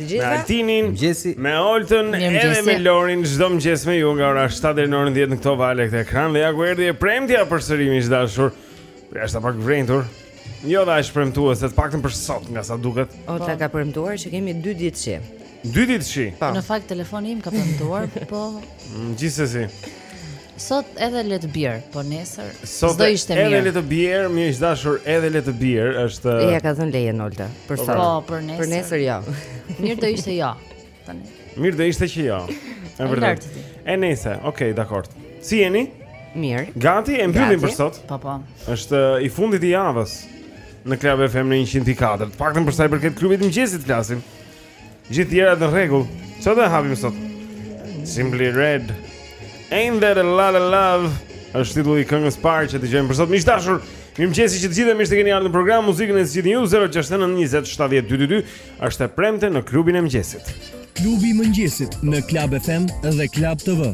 Me Altinin, mëngjesi. Me Oltën edhe Mirëmëngjesi. me Lorin çdo mëngjes me ju nga ora 7 deri në orën 10 në këto valë këtë ekran dhe ja ku erdhi e premtja përsëri miq të dashur. Jashtë pak vrenjtur. Jo dhe aq premtuese, të paktën për sot nga sa duket. Olta ka premtuar që kemi 2 ditë shi. Dy ditë shi. Po. Në fakt telefoni im ka premtuar, po Mm, Gjithsesi. Sot edhe le të bjer, po nesër s'do ishte mirë. Sot edhe le të bjer, miq të dashur edhe le të bjer, është E ja ka dhënë lejen Olta për po, sot. Po, për nesër. Për nesër jo. Mirë do ishte jo. Tani. Mirë do ishte që jo. Është vërtet. E nesër, okay, dakor. Si jeni? Mirë. Gati e mbyllim për sot. Po po. Është uh, i fundit i javës në Club FM në 104. Të paktën për sa i përket klubit të mëngjesit flasim. Gjithë të tjerat në rregull. Me çfarë e hapim sot? Simply Red. Ain't that a lot of love? Është titulli i këngës së parë që dëgjojmë për sot. Miq të dashur, mirëmëngjesi që të gjithëve mirë se keni ardhur në program. Muzikën e zgjidhni ju 0692070222. Është e premte në klubin e mëngjesit. Klubi i mëngjesit në Club FM dhe Club TV.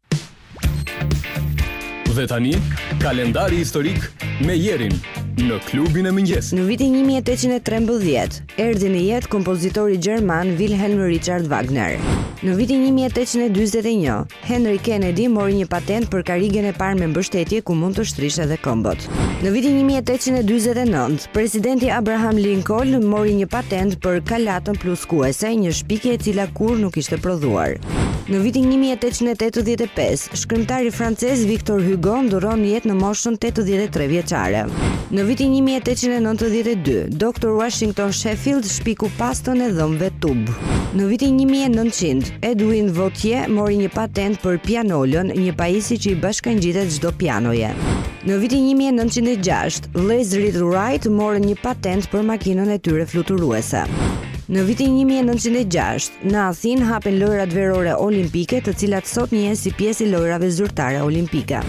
Dhe tani, kalendari historik me Jerin në klubin e mëngjesit. Në vitin 1813, erdhi në jetë kompozitori gjerman Wilhelm Richard Wagner. Në vitin 1841, Henry Kennedy mori një patentë për karrigen e parë me mbështetje ku mund të shtrije edhe këmbët. Në vitin 1849, presidenti Abraham Lincoln mori një patentë për kalatën pluskuese, një shpikje e cila kurrë nuk ishte prodhuar. Në vitin 1885, shkrimtari francez Victor Hugo ndërron jetë në moshën 83 vjeçare. Në vitin 1892, Dr. Washington Sheffield shpiku pastën e dhëmbëve në tub. Në vitin 1900, Edwin Votey mori një patentë për pianolën, një pajisje që i bashkangjitet çdo pianoje. Në vitin 1906, vëllezërit Wright morën një patentë për makinën e tyre fluturuese. Në vitin një mijë e nëntëqind e gjashtë, në Athinë hapen Lojërat Verore Olimpike, të cilat sot njihen si pjesë e Lojërave Zyrtare Olimpike.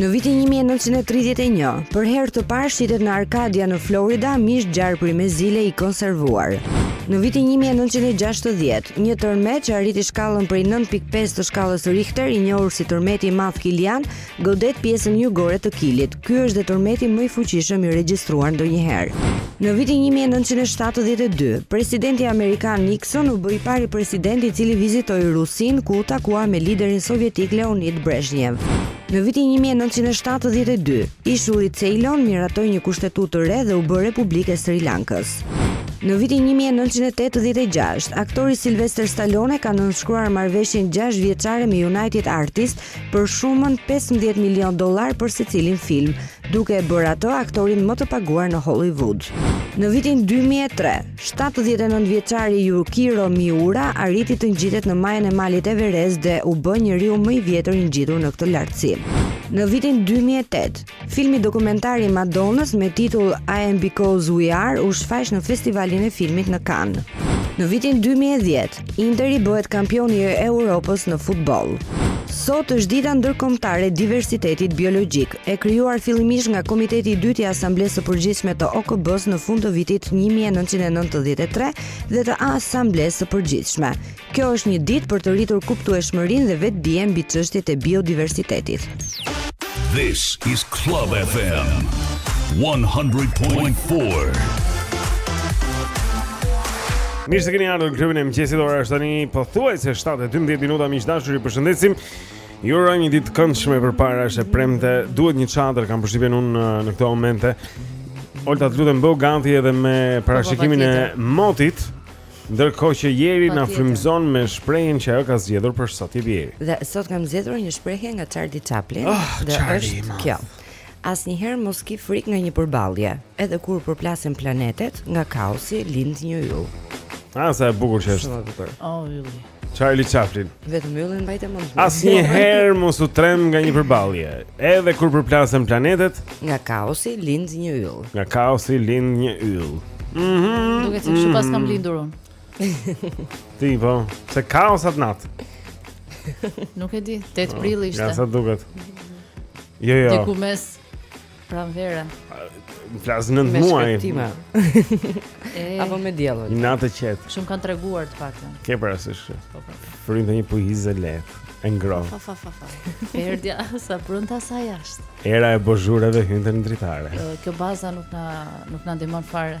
Në vitin një mijë e nëntëqind e tridhjetë e një, për herë të parë shitet në Arkadia në Florida mish gjarpri me zile i konservuar. Në vitin 1960, një tërmet që arriti shkallën prej 9.5 të shkallës Richter, i njohur si tërmeti i madh kilian, Godet pjesën jugore të Kilit. Ky është dhe tërmeti më i fuqishëm i regjistruar ndonjëherë. Në vitin një mijë e nëntëqind e shtatëdhjetë e dy, presidenti amerikan Nixon u bë i pari president i cili vizitoi Rusinë ku u takua me liderin sovjetik Leonid Brezhnev. Në vitin një mijë e nëntëqind e shtatëdhjetë e dy, ishulli Ceylon miratoi një kushtetutë të re dhe u bë republikë e Sri Lankës. Në vitin një mijë e nëntëqind e tetëdhjetë e gjashtë, aktori Sylvester Stallone ka nënshkruar marrëveshjen gjashtë vjeçare me United Artists për shumën 15 milion dollar për secilin film, duke e bërë atë aktorin më të paguar në Hollywood. Në vitin 2003, 70 vjeçari Yukiro Miura arriti të ngjitet në majën e malit Everest dhe u bë njeriu më i vjetër i ngjitur në këtë lartësi. Në vitin 2008, Filmi dokumentar i Madonnës me titull I Am Because We Are u shfaq në Festivalin e Filmit në Cannes. Në vitin 2010, Interi bëhet kampion i Europës në futboll. Sot është dita ndërkombëtare e diversitetit biologjik, e krijuar fillimisht nga Komiteti i Dytë i Asamblesë së Përgjithshme të OKB-së në fund të vitit 1993 dhe të Asamblesë së Përgjithshme. Kjo është një ditë për të rritur kuptueshmërinë dhe vetëdijen mbi çështjet e biodiversitetit. This is Club FM 100.4. Mirë se keni ardhur në klubin e mëngjesit. Ora është tani pothuajse 7:12 minuta. Miq të dashur, ju përshëndesim. Ju uroj një ditë të këndshme përpara, është e premte. Duhet një çadër, kam përshtypjen unë në këto momente. Olta, të lutem bëhu gati edhe me parashikimin e motit. Ndërkohë që Jeri na frymëzon me shprehjen që ajo ka zgjedhur për sot, i bjer. Dhe sot kam zgjedhur një shprehje nga Charlie Chaplin, oh, dhe Charlie, është kjo. Asnjëherë mos ki frikë nga një përballje, edhe kur përplasen planetet, nga kaosi lind një yll. Ah, sa e bukur që është. Sa e bukur. Oh, ylli. Charlie Chaplin. Vetëm mbyllën mbajte më. Asnjëherë mos u trem nga një përballje. Edhe kur përplasen planetet, nga kaosi lind një yll. Nga kaosi lind një yll. Mhm. Mm Duket se çik pas kam mhm. lindur unë. Ti po, se kaos at nat. Nuk e di, 8 prilli ishte. Nga sa duket. Jo, jo. Diku mes Pranvera. Në plas 9 muaj. Me shkreptima. Apo me diell. Një natë e qetë. Siç më kanë treguar të paktën. Ke parasysh. Po, po, po. Frynte një puhizë e lehtë. E ngrohtë. Fa, fa, fa, fa. Perdja, sa brenda sa jashtë. Era e bozhureve hynte në dritare. Kjo baza nuk na, nuk na ndihmon fare.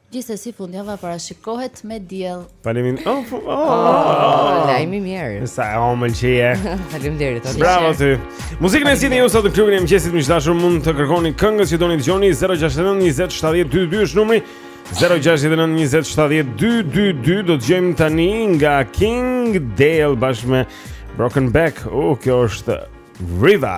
Gjithsesi fundjava parashikohet me diell. Faleminderit. Oh, fu- oh, oh, oh. Lajm i mirë. Sa e ëmbël që je. Faleminderit. Olta. Bravo ty. Muzikën e zgjidhni ju sot në klubin e mëngjesit miq të dashur mund të kërkoni këngët që doni të dëgjoni 069 20 70 222 është numri 069 20 70 222 do dëgjojmë tani nga Klingande bashkë me Broken Back. U kjo është Riva.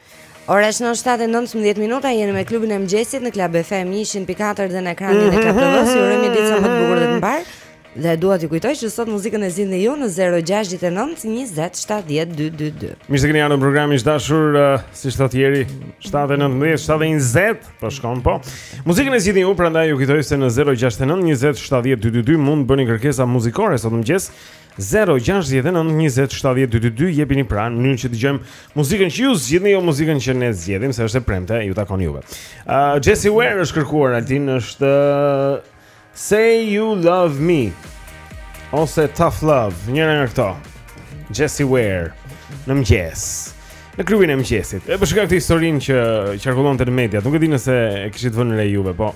Ora është tani 7:19 minuta, jeni me klubin e mëngjesit në Club FM 100.4 dhe në ekranin e Club TV. Ju urojmë një ditë sa më të bukur dhe të mbarë. Dhe dua t'ju kujtoj që sot muzikën e zgjidhni ju në 069 20 70 222. Mirë se keni ardhur në program miq të dashur, uh, siç tha Jeri, 7:19, 7:20, po shkon po. Muzikën e zgjidhni ju, prandaj ju kujtoj se në 069 20 70 222 mund të bëni kërkesa muzikore sot në mëngjes. Zero, gjashtëdhjetë e nëntë, njëzet, shtatëdhjetë, dy, dy, dy, jepini pra në mënyrë që të dëgjojmë muzikën që ju zgjidhni, jo muzikën që ne zgjedhim, se është e premte, ju takon juve. Uh, Jesse Ware është kërkuar, Altin është uh, Say You Love Me, ose Tough Love, njëra nga këto, Jesse Ware, në mëngjes, në kryen e mëngjesit. E pashë këtë historinë që qarkullonte në media, nuk e di nëse e kishit vënë re juve, po...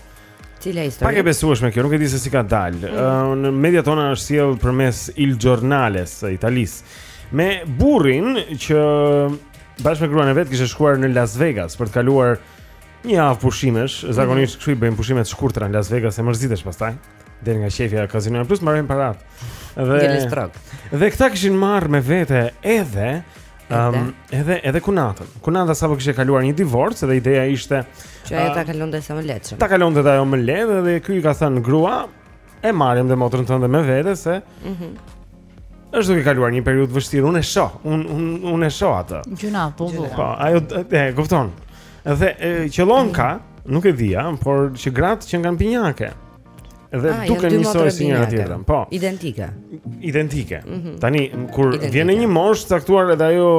Cila histori? Pak e besueshme kjo, nuk e di se si ka dal. Mm. Uh, në mediat tona është sjell përmes Il Giornales, Italisë. Me burrin që bashkë me gruan e vet kishte shkuar në Las Vegas për të kaluar një javë pushimesh, mm. zakonisht kështu i bëjnë pushime të shkurtra në Las Vegas se mërzitesh pastaj del nga qejfi e kazinoja plus marrin parat. Dhe Dhe këta kishin marrë me vete edhe Ëm um, edhe edhe kunatën. Kunata sapo kishte kaluar një divorc dhe ideja ishte që ajo ta kalonte sa më lehtë. Ta kalonte ajo më lehtë dhe ky i ka thënë grua e marrim dhe motrën tënde me vete se Mhm. Mm është duke kaluar një periudhë të vështirë, unë e shoh, unë unë unë e shoh atë. Gjynah, po. Po, ajo e kupton. Dhe qëllonka, nuk e dija, por që gratë qenkan binjake. dhe ah, duken njësoj si njëra tjetrën. Po. Identike. Identike. Mm -hmm. Tani kur identike. vjen në një moshë të caktuar edhe ajo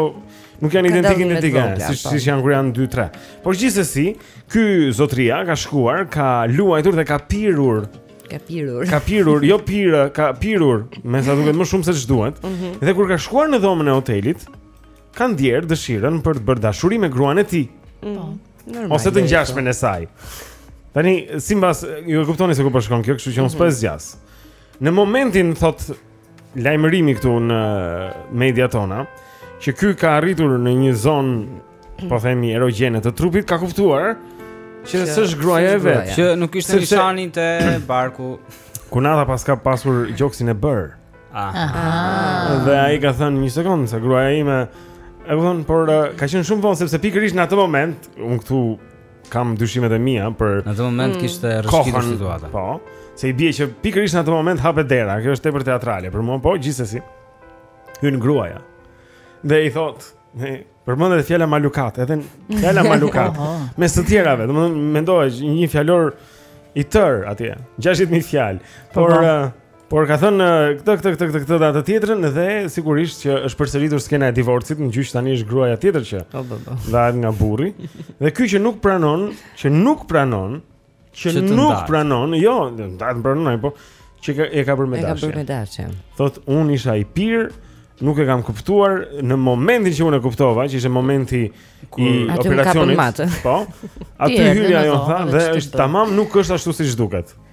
nuk janë identike identike, siç po. siç janë kur janë 2-3. Por gjithsesi, ky zotëria ka shkuar, ka luajtur dhe ka pirur ka pirur. Ka pirur, jo pirë, ka pirur, me sa duket më shumë se ç'duhet. Mm -hmm. Dhe kur ka shkuar në dhomën e hotelit, ka ndjerë dëshirën për të bërë dashuri me gruan e tij. Po. Mm -hmm. Normal, ose të ngjashmen e saj. Tani sipas ju e kuptoni se ku po shkon kjo, kështu që unë s'po e mhm. zgjas. Në momentin thotë lajmërimi këtu në media tona që ky ka arritur në një zonë po themi erogjene të trupit ka kuptuar që s'është gruaja e vet, që nuk ishte nishani te barku. Kunata paska pasur gjoksin e bërë. Aha. Dhe ai ka thënë një sekondë, se gruaja ime e kupton, por uh, ka qenë shumë vonë sepse pikërisht në atë moment, unë këtu kam dyshimet e mia për Në atë moment mm. kishte rrëshkitur situata. Po. Se i bie që pikërisht në atë moment hapet dera, kjo është tepër teatrale për mua, po gjithsesi. Hyn gruaja. Dhe i thotë, përmendet fjala malukat, edhe fjala malukat. Mes të tjerave, domethënë mendohet një fjalor i tërë atje, 60000 fjalë. Po, por po. Uh, Por ka thënë këtë këtë këtë këtë këtë dhe atë tjetrën dhe sigurisht që është përsëritur skena e divorcit në gjyq tani është gruaja tjetër që. Po po po. Varet nga burri. Dhe ky që nuk pranon, që nuk pranon, që, që nuk pranon, jo, ndarjen e pranon ai po, që ka, e ka bërë me dashje. E ka bërë me dashje. Thotë unë isha i pirë, nuk e kam kuptuar në momentin që unë e kuptova, që ishte momenti Kur, i operacionit. Po. Aty hyri ajo tha dhe është tamam nuk është ashtu siç duket.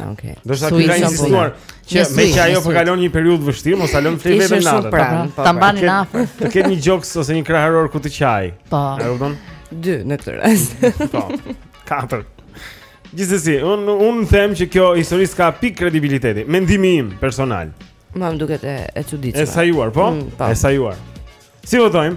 Ah, okej. Okay. Do të thotë ai ka insistuar që meqë ajo po kalon një periudhë të vështirë, mos ta lëmë të flejë vetëm natën. Pra, po, po, ta mbanin afër. Të ketë një gjoks ose një kraharor ku të qajë. Po. E kupton? Dy në këtë rast. Po. Katër. Gjithsesi, un un them që kjo histori s'ka pikë kredibiliteti. Mendimi im personal. Ma më duket e e çuditshme. E sajuar, po? Mm, po. E sajuar. Si votojmë?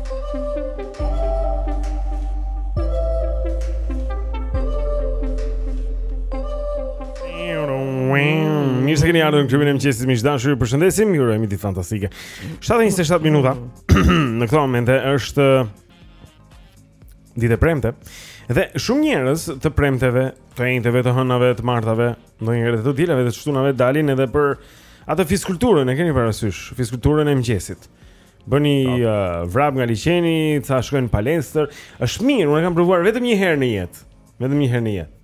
Mirë se keni ardhur në klubin e mëngjesit miq të dashur. Ju përshëndesim. Ju urojmë ditë fantastike. 7:27 minuta. në këtë moment është ditë e premte. Dhe shumë njerëz të premteve, të enjteve, të hënave, të martave, ndonjëherë të dielave dhe të shtunave dalin edhe për atë fiskulturën, e keni parasysh, fiskulturën e mëngjesit. Bëni uh, vrap nga liqeni, ca shkojnë palestër. Është mirë, unë e kam provuar vetëm një herë në jetë. Vetëm një herë në jetë.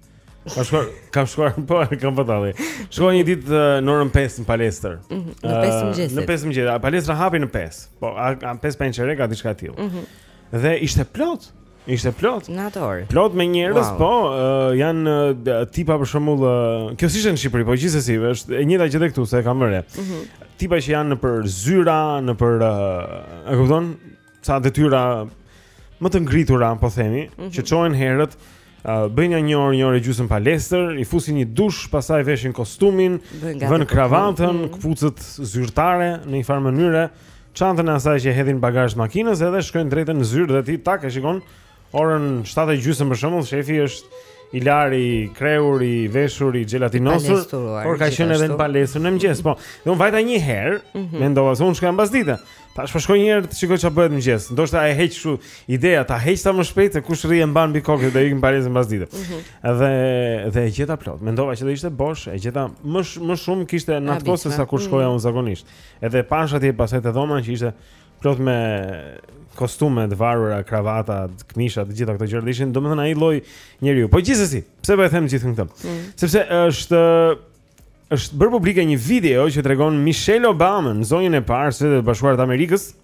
Ka shkuar, ka shkuar po, kam po dalli. Shkova një ditë uh, në orën 5 në palestër. Mm -hmm. Në 5 uh, të mëngjesit. Në 5 të mëngjesit. Palestra hapi në 5. Po, a, a 5 pa një çerek a diçka e tillë. Mm -hmm. Dhe ishte plot. Ishte plot. Në atë orë. Plot me njerëz, wow. po, uh, janë uh, tipa për shembull, uh, kjo s'ishte në Shqipëri, po gjithsesi është e njëjta gjë edhe këtu, se e kam vënë re. Mm -hmm. Tipa që janë nëpër zyra, nëpër, uh, e kupton, ca detyra më të ngritura, po themi, mm -hmm. që çohen herët, uh, bëjnë nja një orë, një orë e gjysmë palestër, i fusin një dush, pastaj veshin kostumin, vënë kravatën, mm -hmm. këpucët zyrtare në një farë mënyre çantën e asaj që e hedhin në bagazh të makinës edhe shkojnë drejt e në zyrë dhe ti tak e shikon orën 7:30 për shembull, shefi është i larë i krehur i veshur i xhelatinosur, por ka qenë edhe në palestër në mëngjes, po. Dhe un vajta një herë, mm -hmm. mendova se un shkoj mbas dite. Thashë po shkoj një herë të shikoj çfarë bëhet në mëngjes. Ndoshta e heq kështu ideja ta heq sa më shpejt se kush rri e mban mbi kokë dhe ikën në palestër mbas dite. Mm -hmm. Dhe dhe e gjeta plot. Mendova që do ishte bosh, e gjeta më më shumë kishte në atë kohë se sa kur shkoja mm -hmm. un zakonisht. Edhe pashë atje pastaj te dhoma që ishte plot me kostume të varura, kravata, këmisha, të gjitha këto gjëra ishin, domethënë ai lloj njeriu. Po gjithsesi, pse po e them gjithë këtë? Mm. Sepse është është bërë publike një video që tregon Michelle Obaman, zonjën e parë të Shteteve të Bashkuara të Amerikës, mm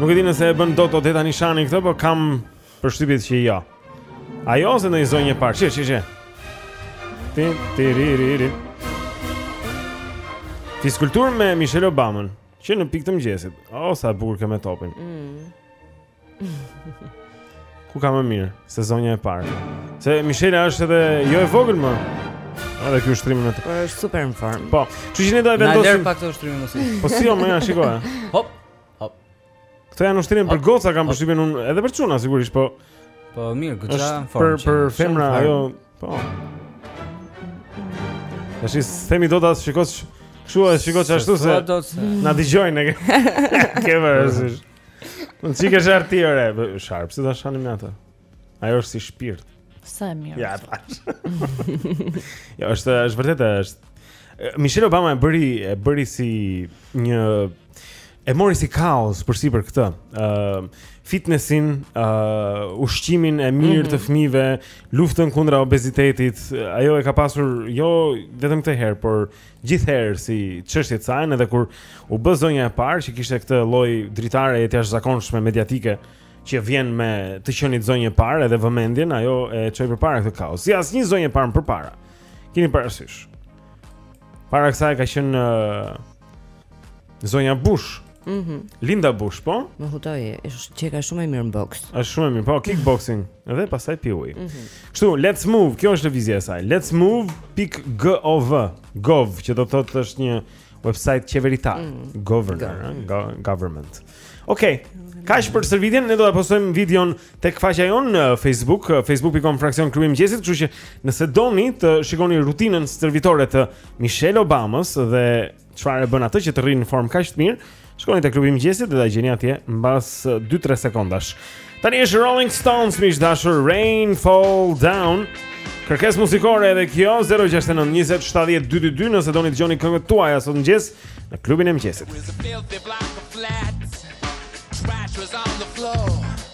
Nuk e di nëse e bën dot Odeta Nishani këtë, por kam përshtypjen që jo. Ajo ose ndonjë zonjë e parë, çish, çish. Ti ti ri ri ri. Fiskulturë me Michelle Obaman, që në pikë të mëngjesit. O sa bukur kjo me topin. Mm. Ku ka më mirë se zonja e parë? Se Mishela është edhe jo e vogël më. Edhe ky ushtrimin e të. Po është super në formë. Po. Kështu që ne do të vendosim. Na lër pak të ushtrimin si. Po si jo shikoje. Hop. Hop. Këto janë ushtrime për goca kam përshtypjen unë edhe për çuna sigurisht, po. Po mirë, goca në formë. Për për femra ajo, po. Tash i themi do ta shikosh. Kështu e shikosh ashtu se. Na dëgjojnë. Ke vërtetë. Unë s'i ke sharë ti ore Sharë, pse ta shajmë atë Ajo është si shpirt Sa e mirë Ja, ta Jo, është, është vërtet është Michelle Obama e bëri, e bëri si një E mori si kauzë përsipër këtë uh, Fitnessin, uh, ushqimin e mirë mm -hmm. të fëmijëve Luftën kundra obezitetit Ajo e ka pasur, jo vetëm këtë herë Por gjithherë si çështje të sajën edhe kur u bë zonja e parë që kishte këtë lloj dritareje të jashtëzakonshme mediatike që vjen me të qenit zonjë e parë edhe vëmendjen ajo e çoi përpara këtë kauzë. Si asnjë zonjë e parë më përpara. Kemi parasysh. Para kësaj ka qenë uh, Zonja Bush. Mhm. Mm Linda Bush, po? Më hutoi, është qenka shumë e mirë në boks. Është shumë e mirë, po kickboxing dhe pastaj pi ujë. Mhm. Mm Kështu, let's move. Kjo është lëvizja e saj. Let's move pikë g o v. Gov, që do të thotë është një website qeveritar, mm -hmm. governor, mm -hmm. government. Okej. Okay. Kaq për stërvitjen, ne do ta postojmë videon tek faqja jonë në Facebook, eh, facebook.com fraksion klubi i mëngjesit, kështu që nëse doni të shikoni rutinën stërvitore të Michelle Obamës dhe çfarë e bën atë që të rrijë në formë kaq të mirë, shkoni te klubi i mëngjesit dhe do ta gjeni atje mbas 2-3 sekondash. Tani është Rolling Stones miq të dashur Rain Fall Down. Kërkesë muzikore edhe kjo 069 20 70 222 nëse doni të dëgjoni këngët tuaja sot në mëngjes në klubin e mëngjesit.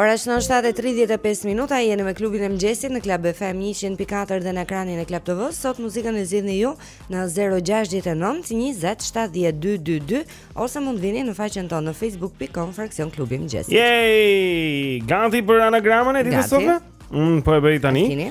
Ora shënon 7:35 minuta, jeni me klubin e mëngjesit në Club FM 100.4 dhe në ekranin e Club TV. Sot muzikën e zgjidhni ju në 069 20 70 222 ose mund të vini në faqen tonë në facebook.com fraksion klubi i mëngjesit. Yay! Gati për anagramën e ditës sot? Mm, po e bëj tani. Kini?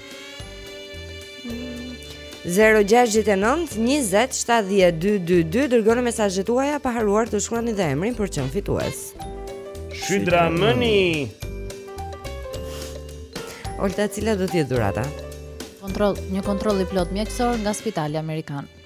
0-6-9-20-70-222 Dërgoni mesazhet tuaja pa harruar të shkruani dhe emrin për të qenë fitues Shydra mëni Olta cila do të jetë dhurata? Kontrol, një kontrol i plot mjekësor nga spitali Amerikan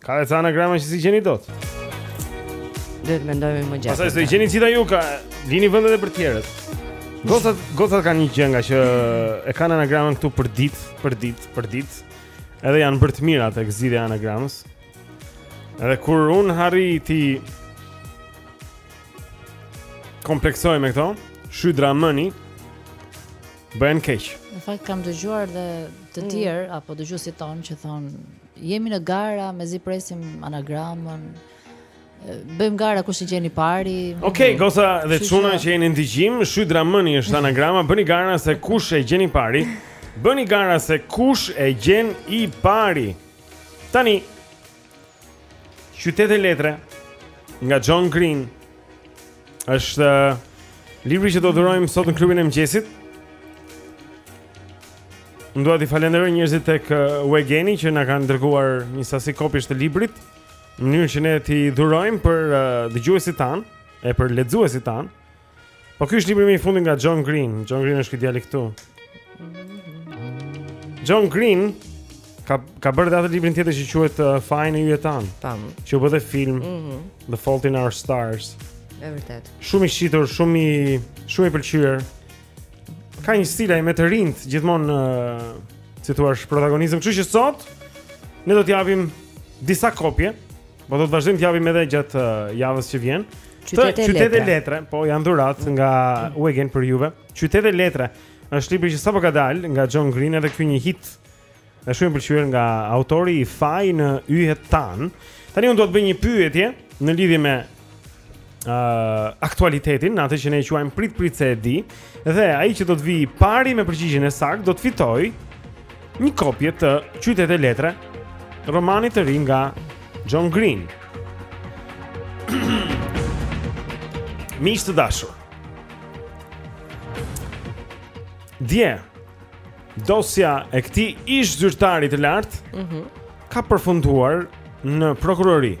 Ka dhe te anagrama që s'i gjeni dot Duhet mendojmë më gjatë Pastaj s'i gjeni të gjitha ju ka Lini vendet edhe për të tjerët Gocat, gocat kanë një gjë nga që E kanë anagramën këtu për ditë Për ditë, për ditë Edhe janë bërë të mira tek zgjidhja e anagramës Edhe kur unë arrij t'i Kompleksoj me këto Shy dramëni Bën keq. Në fakt kam dëgjuar dhe të mm. tjerë mm. apo dëgjuesit tanë që thonë jemi në gara, mezi presim anagramën. Bëjmë gara kush e gjen i pari. Okej, okay, goca dhe çuna që jeni në dëgjim, shy dramëni është anagrama, bëni gara se kush e gjen i pari. Bëni gara se kush e gjen i pari. Tani Qytete letre nga John Green është uh, libri që do të dhurojmë sot në klubin e mëngjesit. Unë dua t'i falenderoj njerëzit tek uh, Uegeni që na kanë dërguar një sasi kopjesh të librit në mënyrë që ne t'i dhurojmë për uh, dëgjuesit tanë e për lexuesit tanë. Po ky është libri më i fundit nga John Green. John Green është ky djalë këtu. John Green ka ka bërë edhe atë librin tjetër që quhet uh, Faji në yjet tanë. Tanë. Që u bë dhe film mm -hmm. The Fault in Our Stars. Është vërtet. Shumë i shitur, shumë i shumë i pëlqyer. Ka një stil ai me të rinjtë, gjithmonë uh, si thua, protagonistë. Kështu që sot ne do t'japim disa kopje Po do të vazhdojmë të japim edhe gjatë uh, javës që vjen. Qytete, qytete letre. po janë dhuratë nga Uegen për juve. Qytete letre. Është libri që sapo ka dalë nga John Green edhe ky një hit. Dhe shumë i pëlqyer nga autori i Faj në yjet tanë. Tani unë do të bëj një pyetje në lidhje me uh, aktualitetin, atë që ne e quajmë prit prit se e di, dhe ai që do të vijë i pari me përgjigjen e saktë do të fitojë një kopje të Qytete Letre, romanit të ri nga John Green. Miq të dashur. Dje, dosja e këtij ish zyrtari të lartë, mm -hmm. ka përfunduar në prokurori.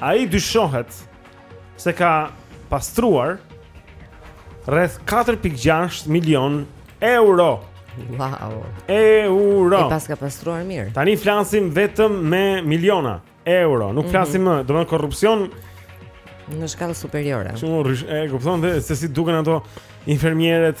Ai dyshohet se ka pastruar rreth 4.6 milion euro. Wow. Euro. E paska pastruar mirë. Tani flasim vetëm me miliona euro. Nuk mhm. flasim më, mm -hmm. domethënë korrupsion në shkallë superiore. Shumë rrish, e kupton se si duken ato infermieret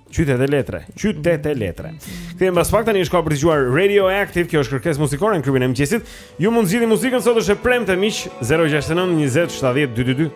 Qytet e letre, qytet e letre. Kthehem pas pak tani është koha për të dëgjuar Radioactive, kjo është kërkesë muzikore në klubin e mëngjesit. Ju mund zgjidhni muzikën sot është e premte miq 069 20 70 222.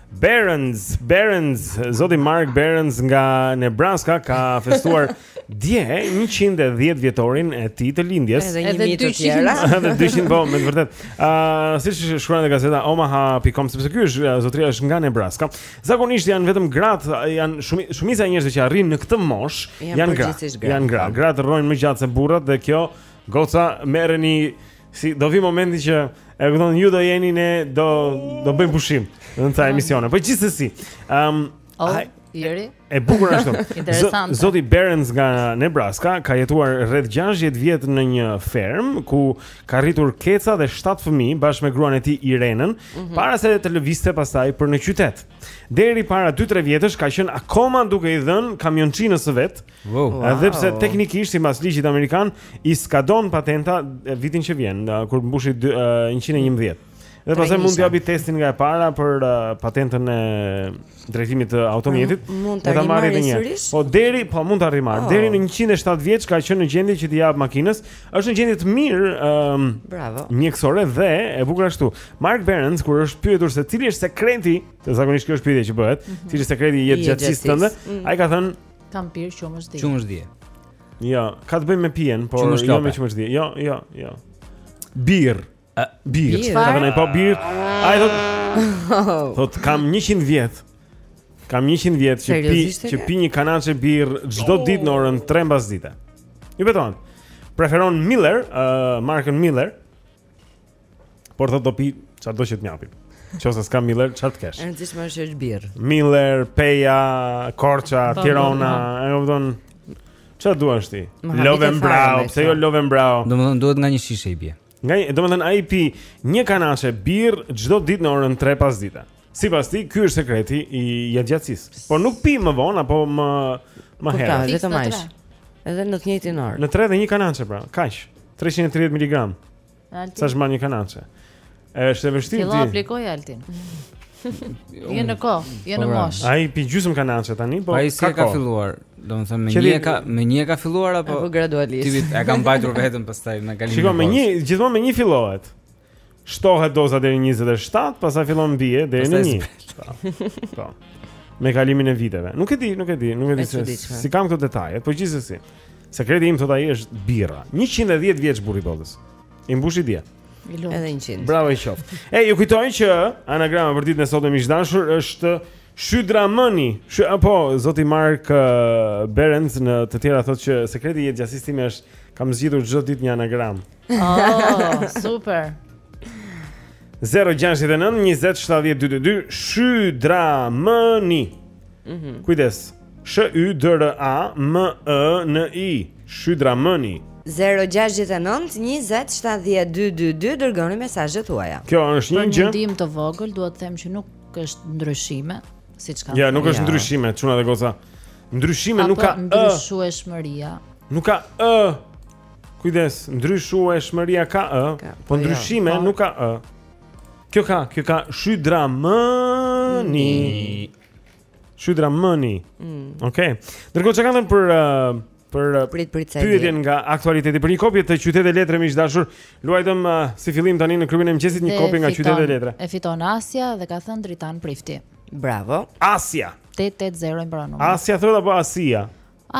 Berens, Berens, zoti Mark Berens nga Nebraska ka festuar dje 110 vjetorin e tij të lindjes. Edhe 100 të tjera. Edhe 200 po, me të vërtetë. Ëh, uh, siç shkruan në gazeta omaha.com sepse ky është zotëria është nga Nebraska. Zakonisht janë vetëm gratë, janë shumë shumica e njerëzve që arrijnë në këtë moshë janë, janë gratë. Janë gratë, gratë rrojnë më gjatë se burrat dhe kjo goca merreni një Si do vi momenti që e kupton ju do jeni ne do do bëjmë pushim në këto emisione. Po gjithsesi. Ëm um, oh, Jeri. E bukur ashtu. Interesant. Zoti Berens nga Nebraska ka jetuar rreth 60 vjet në një fermë ku ka rritur keca dhe 7 fëmijë bashkë me gruan e tij Irenën, mm -hmm. para se të lëvizte pastaj për në qytet. Deri para 2-3 vjetësh ka qenë akoma duke i dhënë kamionçinës së vet, mm Wow. wow. Edhe pse teknikisht sipas ligjit amerikan i skadon patenta vitin që vjen, kur mbush 111. Dhe pastaj mund të japi testin nga e para për uh, patentën e drejtimit të automjetit. Mm, mund ta rimarrë sërish. Po deri, po mund ta rimarrë. Oh. Deri në 107 vjeç ka qenë në gjendje që t'i japë makinës. Është në gjendje të mirë, ëm, um, bravo. Mjekësore dhe e bukur ashtu. Mark Berens kur është pyetur se cili është sekreti, zakonisht kjo është pyetja që bëhet, mm -hmm. cili është sekreti i jetëgjatësisë tënde, mm. ai ka thënë Kam pirë qumësht dhije. Qumësht dhije. Jo, ka të bëjë me pijen, por jo me qumësht dhije. Jo, jo, jo. Birrë. Birrë. Ka të bëjë po birrë. Ai thotë. Thotë kam 100 vjet. Kam 100 vjet që pi që pi një kanaçe birrë çdo oh. ditë në orën 3 mbas dite. Ju betohem. Preferon Miller, uh, markën Miller. Por thotë do pi çfarë do që të më japin. Qoftë se s'ka Miller, çfarë të kesh? E rëndësishme është që është birrë. Miller, Peja, Korça, po, po, Tirana, po. e kupton? Çfarë do ti? Loven Brau, pse jo Loven Brau? Domethënë duhet nga një shishe i bie. Nga, domethënë ai pi një kanaçe birrë çdo ditë në orën 3 pasdite. Sipas tij, ky është sekreti i jetëgjatësisë. Po nuk pi më vonë apo më më herë. Po vetëm ai. Edhe në të njëjtën orë. Në 3 dhe një kanaçe pra, kaq. 330 mg. Altin. Sa është një kanaçe. Është e vështirë ti. Fillo aplikoje Altin. Je në kohë, je në po, pra. mosh. Ai pi gjysmë kanaçe tani, po ai si ka filluar. Domethënë me një ka me një ka filluar apo apo gradualisht. Ti e ka mbajtur vetëm pastaj në kalimin. Shiko me një, gjithmonë me një fillohet. Shtohet doza deri në 27, pastaj fillon bie deri në 1. Po. po. Me kalimin e viteve. Nuk e di, nuk e di, nuk e di se s'i kam këto detaje, po gjithsesi. Sekreti im thotë ai është birra. 110 vjeç burri i botës. I mbushi dje. I lumtë. Edhe 100. Bravo i qoftë. E ju kujtoj që anagrama për ditën e sotme miq të dashur është Shydramëni. Sh po zoti Mark uh, Berens në të tjera thotë që sekreti i jetëgjatësisë time është kam zgjidhur çdo ditë një anagram. Oh, super. 069 20 70 222 Shydramëni. Mhm. Kujdes. Sh Y D R A M Ë N I Shydramëni 069 20 70 222 dërgoni mesazhet tuaja. Kjo është një gjë. Për ndihmë të vogël duhet të them që nuk është ndryshime, siç ka. Ja, nuk është ndryshime, çuna dhe goca. Ndryshime nuk ka ndryshueshmëria. Nuk ka ë. Kujdes, ndryshueshmëria ka ë, po, po jo, ndryshime po. nuk ka ë. Kjo ka, kjo ka shydramëni. Shydramëni. Mm. Okej. Okay. Ndërkohë çka ka thënë për uh, për uh, prit prit pyetjen nga aktualiteti për një kopje të Qyteteve prej letre miq të dashur. Luajtëm uh, si fillim tani në klubin e mëngjesit një kopje nga Qytete prej letre. E fiton Asia dhe ka thënë Dritan Prifti. Bravo. Asia. 880 i mbaron numri. Asia thotë apo Asia?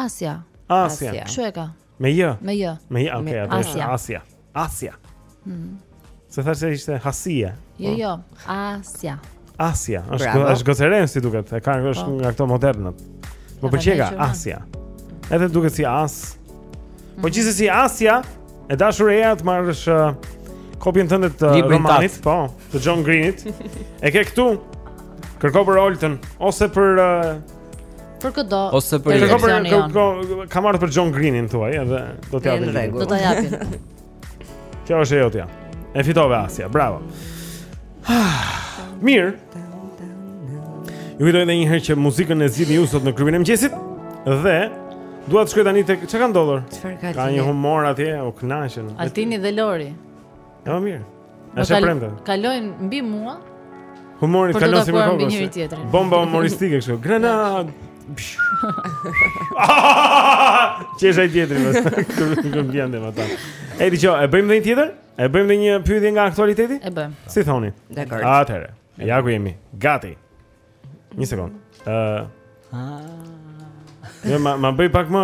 Asia. Asia. Qysh e ka? Me j. Me j. Me j, okay, atëherë është Asia. Asia. Mhm. Se thashë se ishte Hasia. Jo, po. jo, Asia. Asia, është është goc e re si duket, e ka është po. nga këto modernët. Po pëlqeka Asia. Edhe duket si As. Po mhm. gjithsesi Asia e dashur eja të marrësh uh, kopjen tënde të uh, romanit, po, të John Greenit. E ke këtu? Kërko për Oltën ose për uh, Për këdo. Ose për jo. Për kam ardhur për John Greenin thuaj, edhe do t'ja japin. Do ta japin. Kjo është e jotja. E fitove Asia. Bravo. Mirë. Ju kujtoj edhe një herë që muzikën e zgjidhni ju sot në klubin e mëngjesit dhe dua të shkoj tani tek çka ka ndodhur. Ka një humor atje, u kënaqën. Altini dhe Lori. Jo mirë. Është e premte. Kalojnë mbi mua. Humori kalon sipër kokës. Bomba humoristike kështu. Granat. Çe jai tjetri mos. Nuk vjen më ata. Ej, di ça, e bëjmë një tjetër? E bëjmë një pyetje nga aktualiteti? E bëjmë. Si thoni? Dakor. Atëherë. Ja ku jemi. Gati. Një sekond. Ëh. Ah. Ne ma ma bëj pak më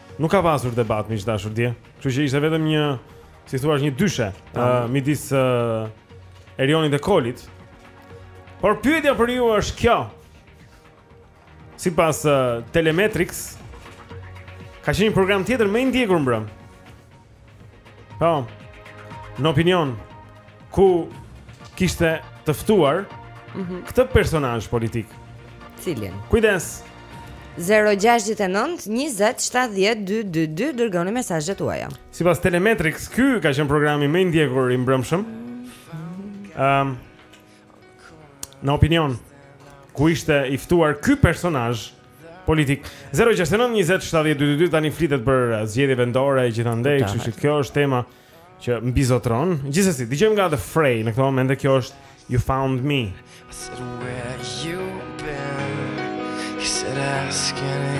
Nuk ka pasur debat miq të dashur dje. Kështu që ishte vetëm një, si thua, një dyshe uh, midis uh, Erionit dhe Kolit. Por pyetja për ju është kjo. Sipas uh, Telemetrics ka qenë një program tjetër më i ndjekur mbrëm. Po. Në opinion ku kishte të ftuar mm -hmm. këtë personazh politik. Cilin? Kujdes. 069 20 70 222 dërgoni mesazhet tuaja. Sipas Telemetrics, ky ka qenë programi më i ndjekur i mbrëmshëm. Ehm. Um, në opinion ku ishte i ftuar ky personazh? politik. 069 20 70 222 tani flitet për uh, zgjedhje vendore gjithandej, kështu që kjo është tema që mbizotron. Gjithsesi, dëgjojmë nga The Fray në këto momente dhe kjo është You Found Me. I said where you been? You said ask anything.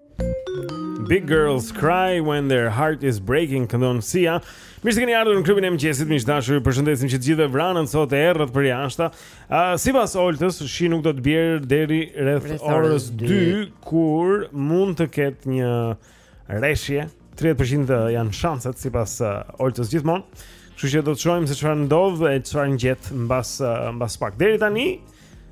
Big girls cry when their heart is breaking këndon Sia. Mirë se keni ardhur në klubin e mëngjesit, miq të dashur. Ju përshëndesim që të gjithëve vranët sot e errët përjashta. Ë uh, sipas Oltës, shi nuk do të bjerë deri rreth orës 2 kur mund të ketë një reshje. 30% janë shanset sipas uh, Oltës gjithmonë. Kështu që do të shohim se çfarë ndodh e çfarë ngjet mbas uh, mbas pak. Deri tani,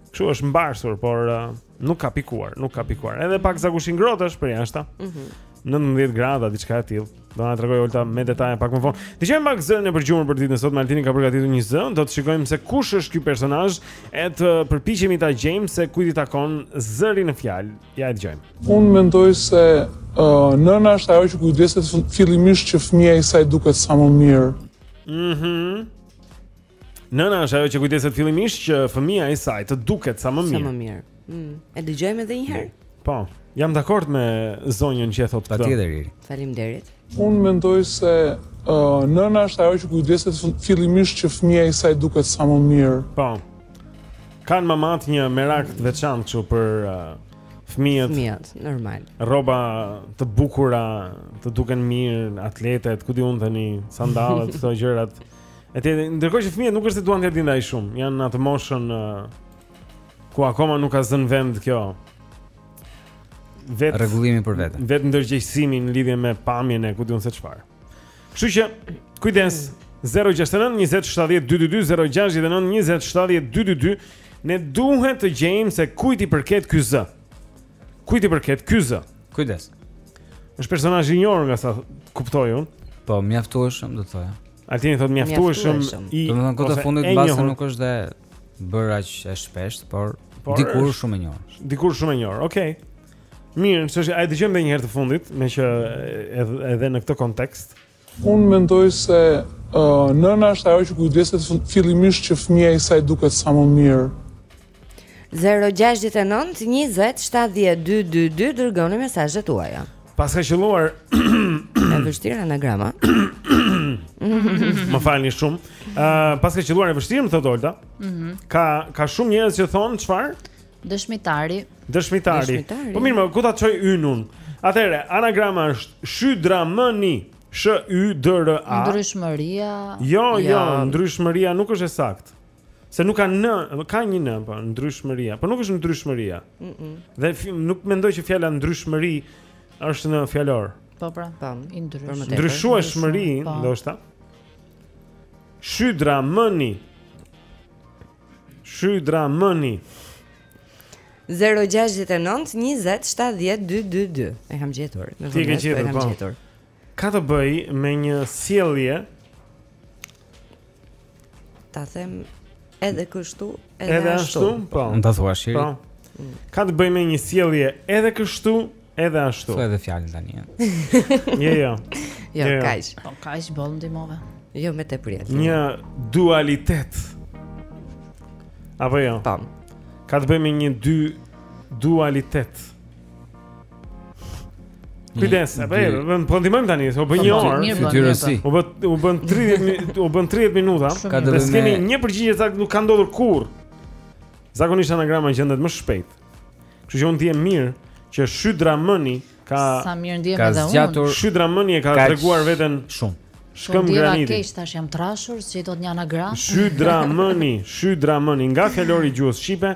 kështu është mbarsur, por uh, Nuk ka pikuar, nuk ka pikuar. Edhe pak zagushi ngrohtë është përjashta. Mhm. Mm 19 grada diçka e tillë. Do na tregojë Olta me detaje pak më vonë. Dëgjojmë pak zërin e përgjumur për ditën e sotme. Altini ka përgatitur një zë, do të shikojmë se kush është ky personazh e të uh, përpiqemi ta gjejmë se kujt i takon zëri në fjalë. Ja e dëgjojmë. Unë mendoj se uh, nëna është ajo që kujdeset fillimisht që fëmija i saj të duket sa më mirë. Mhm. Mm Nëna është ajo që kujdeset fillimisht që fëmija i saj të duket sa më mirë. Sa më mirë. Mm. E dëgjojmë edhe një herë. Po. Jam dakord me zonjën që e thotë këtë. Patjetër. Faleminderit. Unë mendoj se uh, nëna është ajo që kujdeset fillimisht që fëmija i saj të duket sa më mirë. Po. Kanë mamatë një merak të veçantë kështu për uh, fëmijët. Fëmijët, normal. Rroba të bukura, të duken mirë, atletet, ku di unë tani, sandalet, këto gjërat. Etj, ndërkohë që fëmijët nuk është se duan të dinë aq shumë, janë në atë moshën ku akoma nuk ka zënë vend kjo. Vetërregullimi për vete. Vetëndërgjegjësimi në lidhje me pamjen e ku di unë se çfarë. Kështu që kujdes 069 20 70 222 069 20 70 222 ne duhet të gjejmë se kujt i përket ky zë. Kujt i përket ky zë? Kujdes. Është personazh i njohur nga sa kuptoj unë. Po, mjaftueshëm do të thoja. Altini thotë mjaftueshëm i. Do të thonë këto fundet mbase nuk është dhe bërë aq e shpeshtë, por, por dikur shumë e njohur. Dikur shumë e njohur. Okej. Okay. Mirë, a e dëgjojmë edhe një herë të fundit, meqë edhe, edhe në këtë kontekst. Unë mendoj se uh, nëna është ajo që kujdeset fillimisht që fëmija i saj të duket sa më mirë. 0-6-9-27-12-2 Dërgoni mesazhet tuaja Paska qëlluar E vështirë anagrama Më falni shumë uh, Paska qëlluar e vështirë më thotë Olta mm -hmm. ka, ka shumë njerëz që thonë çfarë? Dëshmitari Dëshmitari, Dëshmitari. Po mirë më, ku ta çoj yn unë? Atëherë, anagrama është Shydramni Shë-y-dër-a Ndryshmëria Jo, jo, jo ndryshmëria nuk është e saktë Se nuk ka n, ka një n, po ndryshmëria, por nuk është ndryshmëria. Mm -mm. Dhe nuk mendoj që fjala ndryshmëri është në fjalor. Po pra, po, i ndryshëm. Ndryshueshmëri, po. ndoshta. Shydramni. Shydramni. 069 20 70 222. E kam gjetur. Në Ti e ke gjetur, po. Ka të bëjë me një sjellje Ta them edhe kështu, edhe, edhe ashtu. Edhe ashtu, po. Mund ta thuash ti. Po. Ka të bëjë me një sjellje edhe kështu, edhe ashtu. Thuaj edhe fjalën tani. Jo, jo. Jo, jo. kaq. Po kaq boll ndihmove. Jo me të vërtetë. Një dualitet. Apo jo. Tam. Ka të bëjë me një dy dualitet. Kujdes, e bëj, po ndihmojmë tani, u bën një po, orë. Fytyrësi. U bënë u bënë 30 u bënë 30 minuta. S'kemi një përgjigje ça nuk ka ndodhur kurrë. Zakonisht anagrama gjendet më shpejt. Kështu që unë ndihem mirë që Shydramni ka Sa mirë ndihem edhe unë. Shydramni e ka treguar veten shumë. Shkëmb granit. Ndihem keq tash jam trashur, s'gjej dot një anagram. Shydramni, Shydramni nga fjalori i gjuhës shqipe,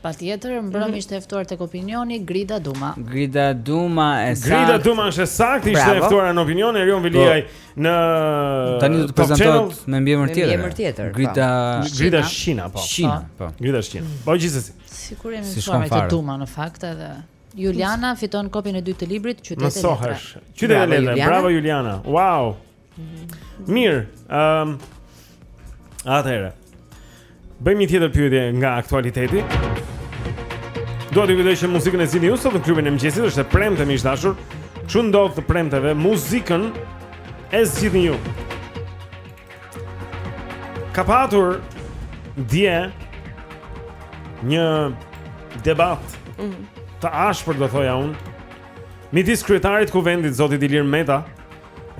Patjetër, mbrëmë ishte e ftuar tek Opinioni Grida Duma. Grida Duma e saktë. Grida Duma është e saktë, ishte e ftuar në Opinion Erion po, Veliaj në Tani do të prezantohet me mbiemër tjetër. Me mbiemër tjetër. Po. Grida Grida Shina, po. Shina, po. po. Grida Shina. Po gjithsesi. Sikur jemi mësuar me këtë Duma në fakt edhe Juliana fiton kopjen e dytë të librit Qyteti i Letrave. Qyteti i Letrave. Bravo Juliana. Wow. Mirë, um, atëherë, bëjmë një tjetër pyetje nga aktualiteti. Dua t'ju kujtoj që muzikën e zgjidhni ju sot në klubin e mëngjesit, është e premte miq të dashur, kështu ndodh të premteve muzikën e zgjidhni ju. Ka patur dje një debat mhm. të ashpër, do thoja unë, midis kryetarit të kuvendit, Zotit Ilir Meta,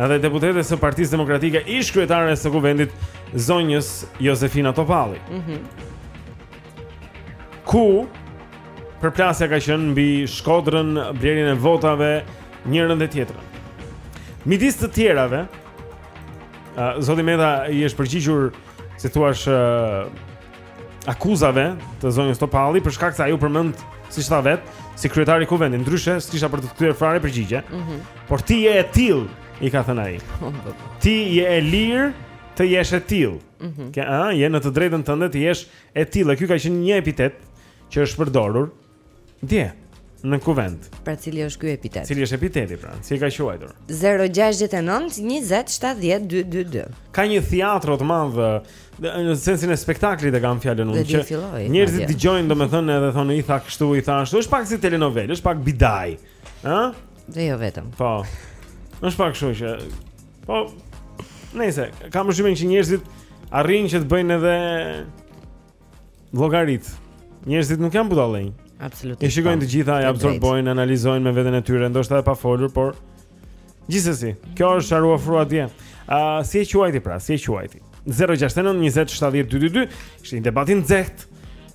Edhe deputetes së Partisë Demokratike ish kryetares së Kuvendit zonjës Jozefina Topalli. Mhm. Mm ku përplasja ka qenë mbi Shkodrën, blerjen e votave, njërën dhe tjetrën. Midis të tjerave, uh, Zoti Meta i është përgjigjur, si thua, uh, akuzave të zonjës Topalli për shkak se ai u përmend siç tha vetë, si kryetari i kuvendit, ndryshe s'kisha për të kthyer fare përgjigje. Mm -hmm. Por ti je e tillë, i ka thënë ai. ti je e lirë të jesh e tillë. Mm -hmm. Ke, a, je në të drejtën tënde të jesh e tillë. Ky ka qenë një epitet që është përdorur Dje në kuvend. Pra cili është ky epitet? Cili është epiteti pra? Si e ka quajtur? 069 20 70 222. Ka një teatro të madh në sensin e spektaklit e kam fjalën unë që njerëzit dëgjojnë domethënë edhe thonë i tha kështu i tha ashtu. Është pak si telenovelë, është pak bidaj. Ë? Dhe jo vetëm. Po. Është pak kështu që po nëse kam përshtypjen që njerëzit arrijnë që të bëjnë edhe llogaritë. Njerëzit nuk janë budallenj. Absolutisht. I shikojnë po. të gjitha, i absorbojnë, analizojnë me veten e tyre, ndoshta edhe pa folur, por gjithsesi, kjo është çfarë u ofrua dje. Ë, si e quajti pra? Si e quajti? 069 20 70 222, ishte një debat i nxehtë.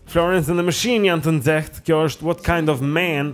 Florence and the Machine janë të nxehtë. Kjo është What Kind of Man?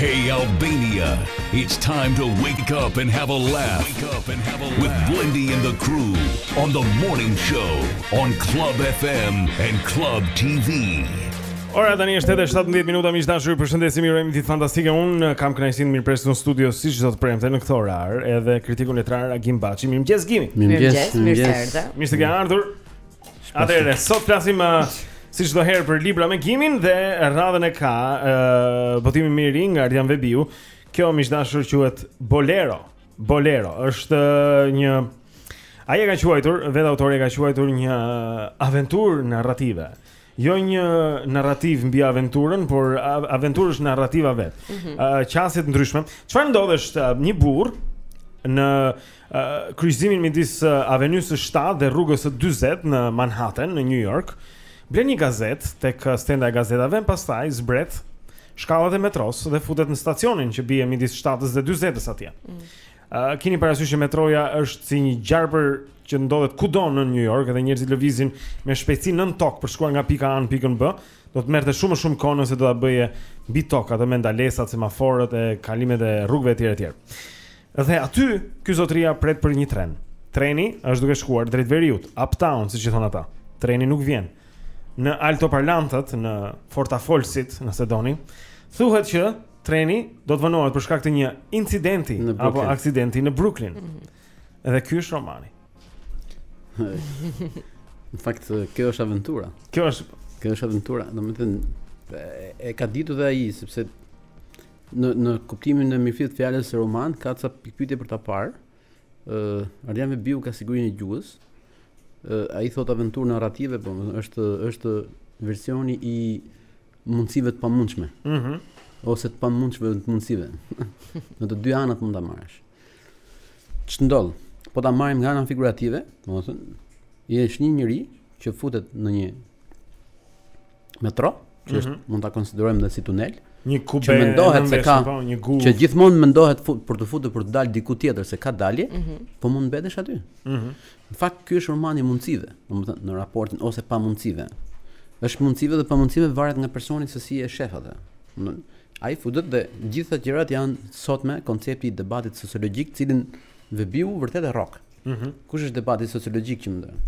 Hey Albania, it's time to wake up and have a laugh. Wake up and have a laugh with Blendi and the crew on the morning show on Club FM and Club TV. Ora tani është edhe 17 minuta miq të dashur ju përshëndesim ju urojmë ditë fantastike unë kam kënaqësinë mirëpres në studio si çdo të premte në këtë orar edhe kritikun letrar Agim Baçi mirëmëngjes Gimi mirëmëngjes mirëmëngjes mirë se erdhe mirë se ke ardhur Atëherë, sot flasim uh, si çdo herë për libra me Gimin dhe radhën e ka ë uh, botimi më i ri nga Ardian Vehbiu. Kjo miq të dashur quhet Bolero. Bolero është uh, një ai e ka quajtur, vetë autori e ka quajtur një uh, aventurë narrative. Jo një narrativë mbi aventurën, por aventurë është narrativa vetë. Mm -hmm. uh, Qasje të ndryshme. Çfarë ndodh është uh, një burrë në kryqëzimin midis Avenysë së 7 dhe rrugës së 40 në Manhattan, në New York, blen një gazetë tek stenda e gazetave, pastaj zbret shkallët e metrosë dhe futet në stacionin që bie midis 7-s dhe 40-s atje. Mm. Uh, kini parasysh që metroja është si një gjarpër që ndodhet kudo në New York dhe njerëzit lëvizin me shpejtësi nën tokë për të shkuar nga pika A në pikën B, do të merrte shumë shumë kohë nëse do ta bëje mbi tokë atë me ndalesat, semaforët e kalimet e rrugëve etj etj. Dhe aty ky zotëria pret për një tren. Treni është duke shkuar drejt veriut, uptown, siç i thonë ata. Treni nuk vjen. Në altoparlantët, në fortafolësit, nëse doni, thuhet që treni do të vonohet për shkak të një incidenti apo aksidenti në Brooklyn. Mm -hmm. Dhe ky është romani. në fakt kjo është aventura. Kjo është kjo është aventura, domethënë e ka ditur dhe ai sepse Në në kuptimin e mirëfilltë të fjalës roman ka ca pikëpyetje për ta parë. Ë uh, Ardian Vehbiu ka sigurinë e gjuhës. Ë uh, ai thotë aventurë narrative, po është është versioni i mundësive të pamundshme. Mhm. Mm ose të pamundshme të mundësive. në të dy anët mund ta marrësh. Ç'ndodh? Po ta marrim nga ana figurative, domethënë, një njeri që futet në një metro, që mm -hmm. është mhm. mund ta konsiderojmë edhe si tunel. Një guvë që mendohet se ka po, një guvë. Që gjithmonë mendohet fut, për të futur për të dalë diku tjetër se ka dalje, mm -hmm. po mund mbetesh aty. Mhm. Mm në fakt ky është romani i mundësive, domethënë në raportin ose pamundësive. Është mundësive dhe pamundësive varet nga personi se si e shef atë. Domethënë ai futet dhe gjithë ato gjërat janë sot me koncepti i debatit sociologjik, cilin Vehbiu vërtet e rrok. Mhm. Kush është debati sociologjik që mendon?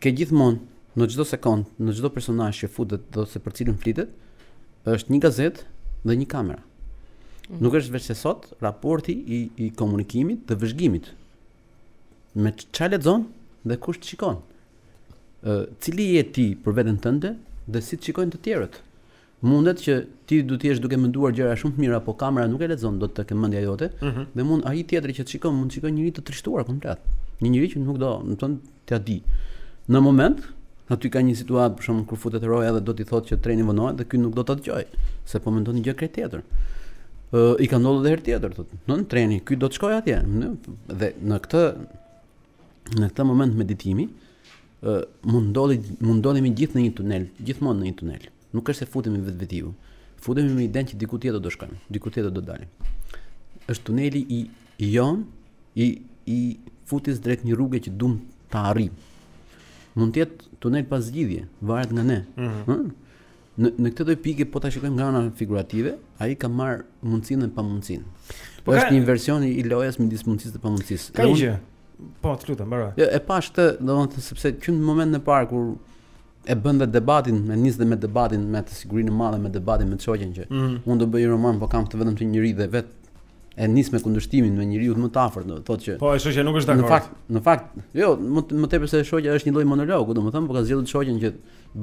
Ke gjithmonë në çdo sekond, në çdo personazh që futet ose për cilën flitet, është një gazetë dhe një kamera. Mm -hmm. Nuk është veçse sot raporti i i komunikimit dhe vëzhgimit me çfarë lexon dhe kush të shikon. Ë, cili je ti për veten tënde dhe si të shikojnë të tjerët. Mundet që ti do të jesh duke menduar gjëra shumë të mira, po kamera nuk e lexon dot tek mendja jote mm -hmm. dhe mund ai tjetri që të shikon, mund të shikojë njeri të trishtuar komplet. Një njeri që nuk do, domethënë, t'ia di. Në moment, aty ka një situatë për shkakun kur futet roja edhe do t'i thotë që treni vonohet dhe ky nuk do ta dëgjojë, se po mendon një gjë krejt tjetër. Ë uh, i ka ndodhur edhe herë tjetër, domethënë treni, ky do të shkojë atje. Në, dhe në këtë në këtë moment meditimi, ë uh, mund ndodhi mund ndodhemi gjithë në një tunel, gjithmonë në një tunel. Ë Nuk është se futemi vetvetiu. Futemi me idenë që diku tjetër do shkojmë, diku tjetër do dalim. Është tuneli i jonë i i futjes drejt një rruge që duam ta arrijmë. Mund të jetë tunel pa zgjidhje, varet nga ne. Ëh. Mm -hmm. Në në këtë lloj pike po ta shikojmë nga ana figurative, ai ka marrë mundësinë dhe pamundësinë. Po është një version i lojës midis mundësisë dhe pamundësisë. Ka një gjë. Po, të lutem, mbaroj. Jo, e pashë këtë, domethënë sepse që në momentin e parë kur e bën dhe debatin, e nis dhe me debatin me atë sigurinë e madhe me debatin me të shoqen që mm. unë do bëj roman, po kam këtë vetëm këtë njeri dhe vetë e nis me kundërshtimin me njeriun më të afërt, domethënë që Po, e shoqja nuk është dakord. Në fakt, në fakt, jo, më më tepër se shoqja është një lloj monologu, domethënë, po ka zgjedhur të shoqen që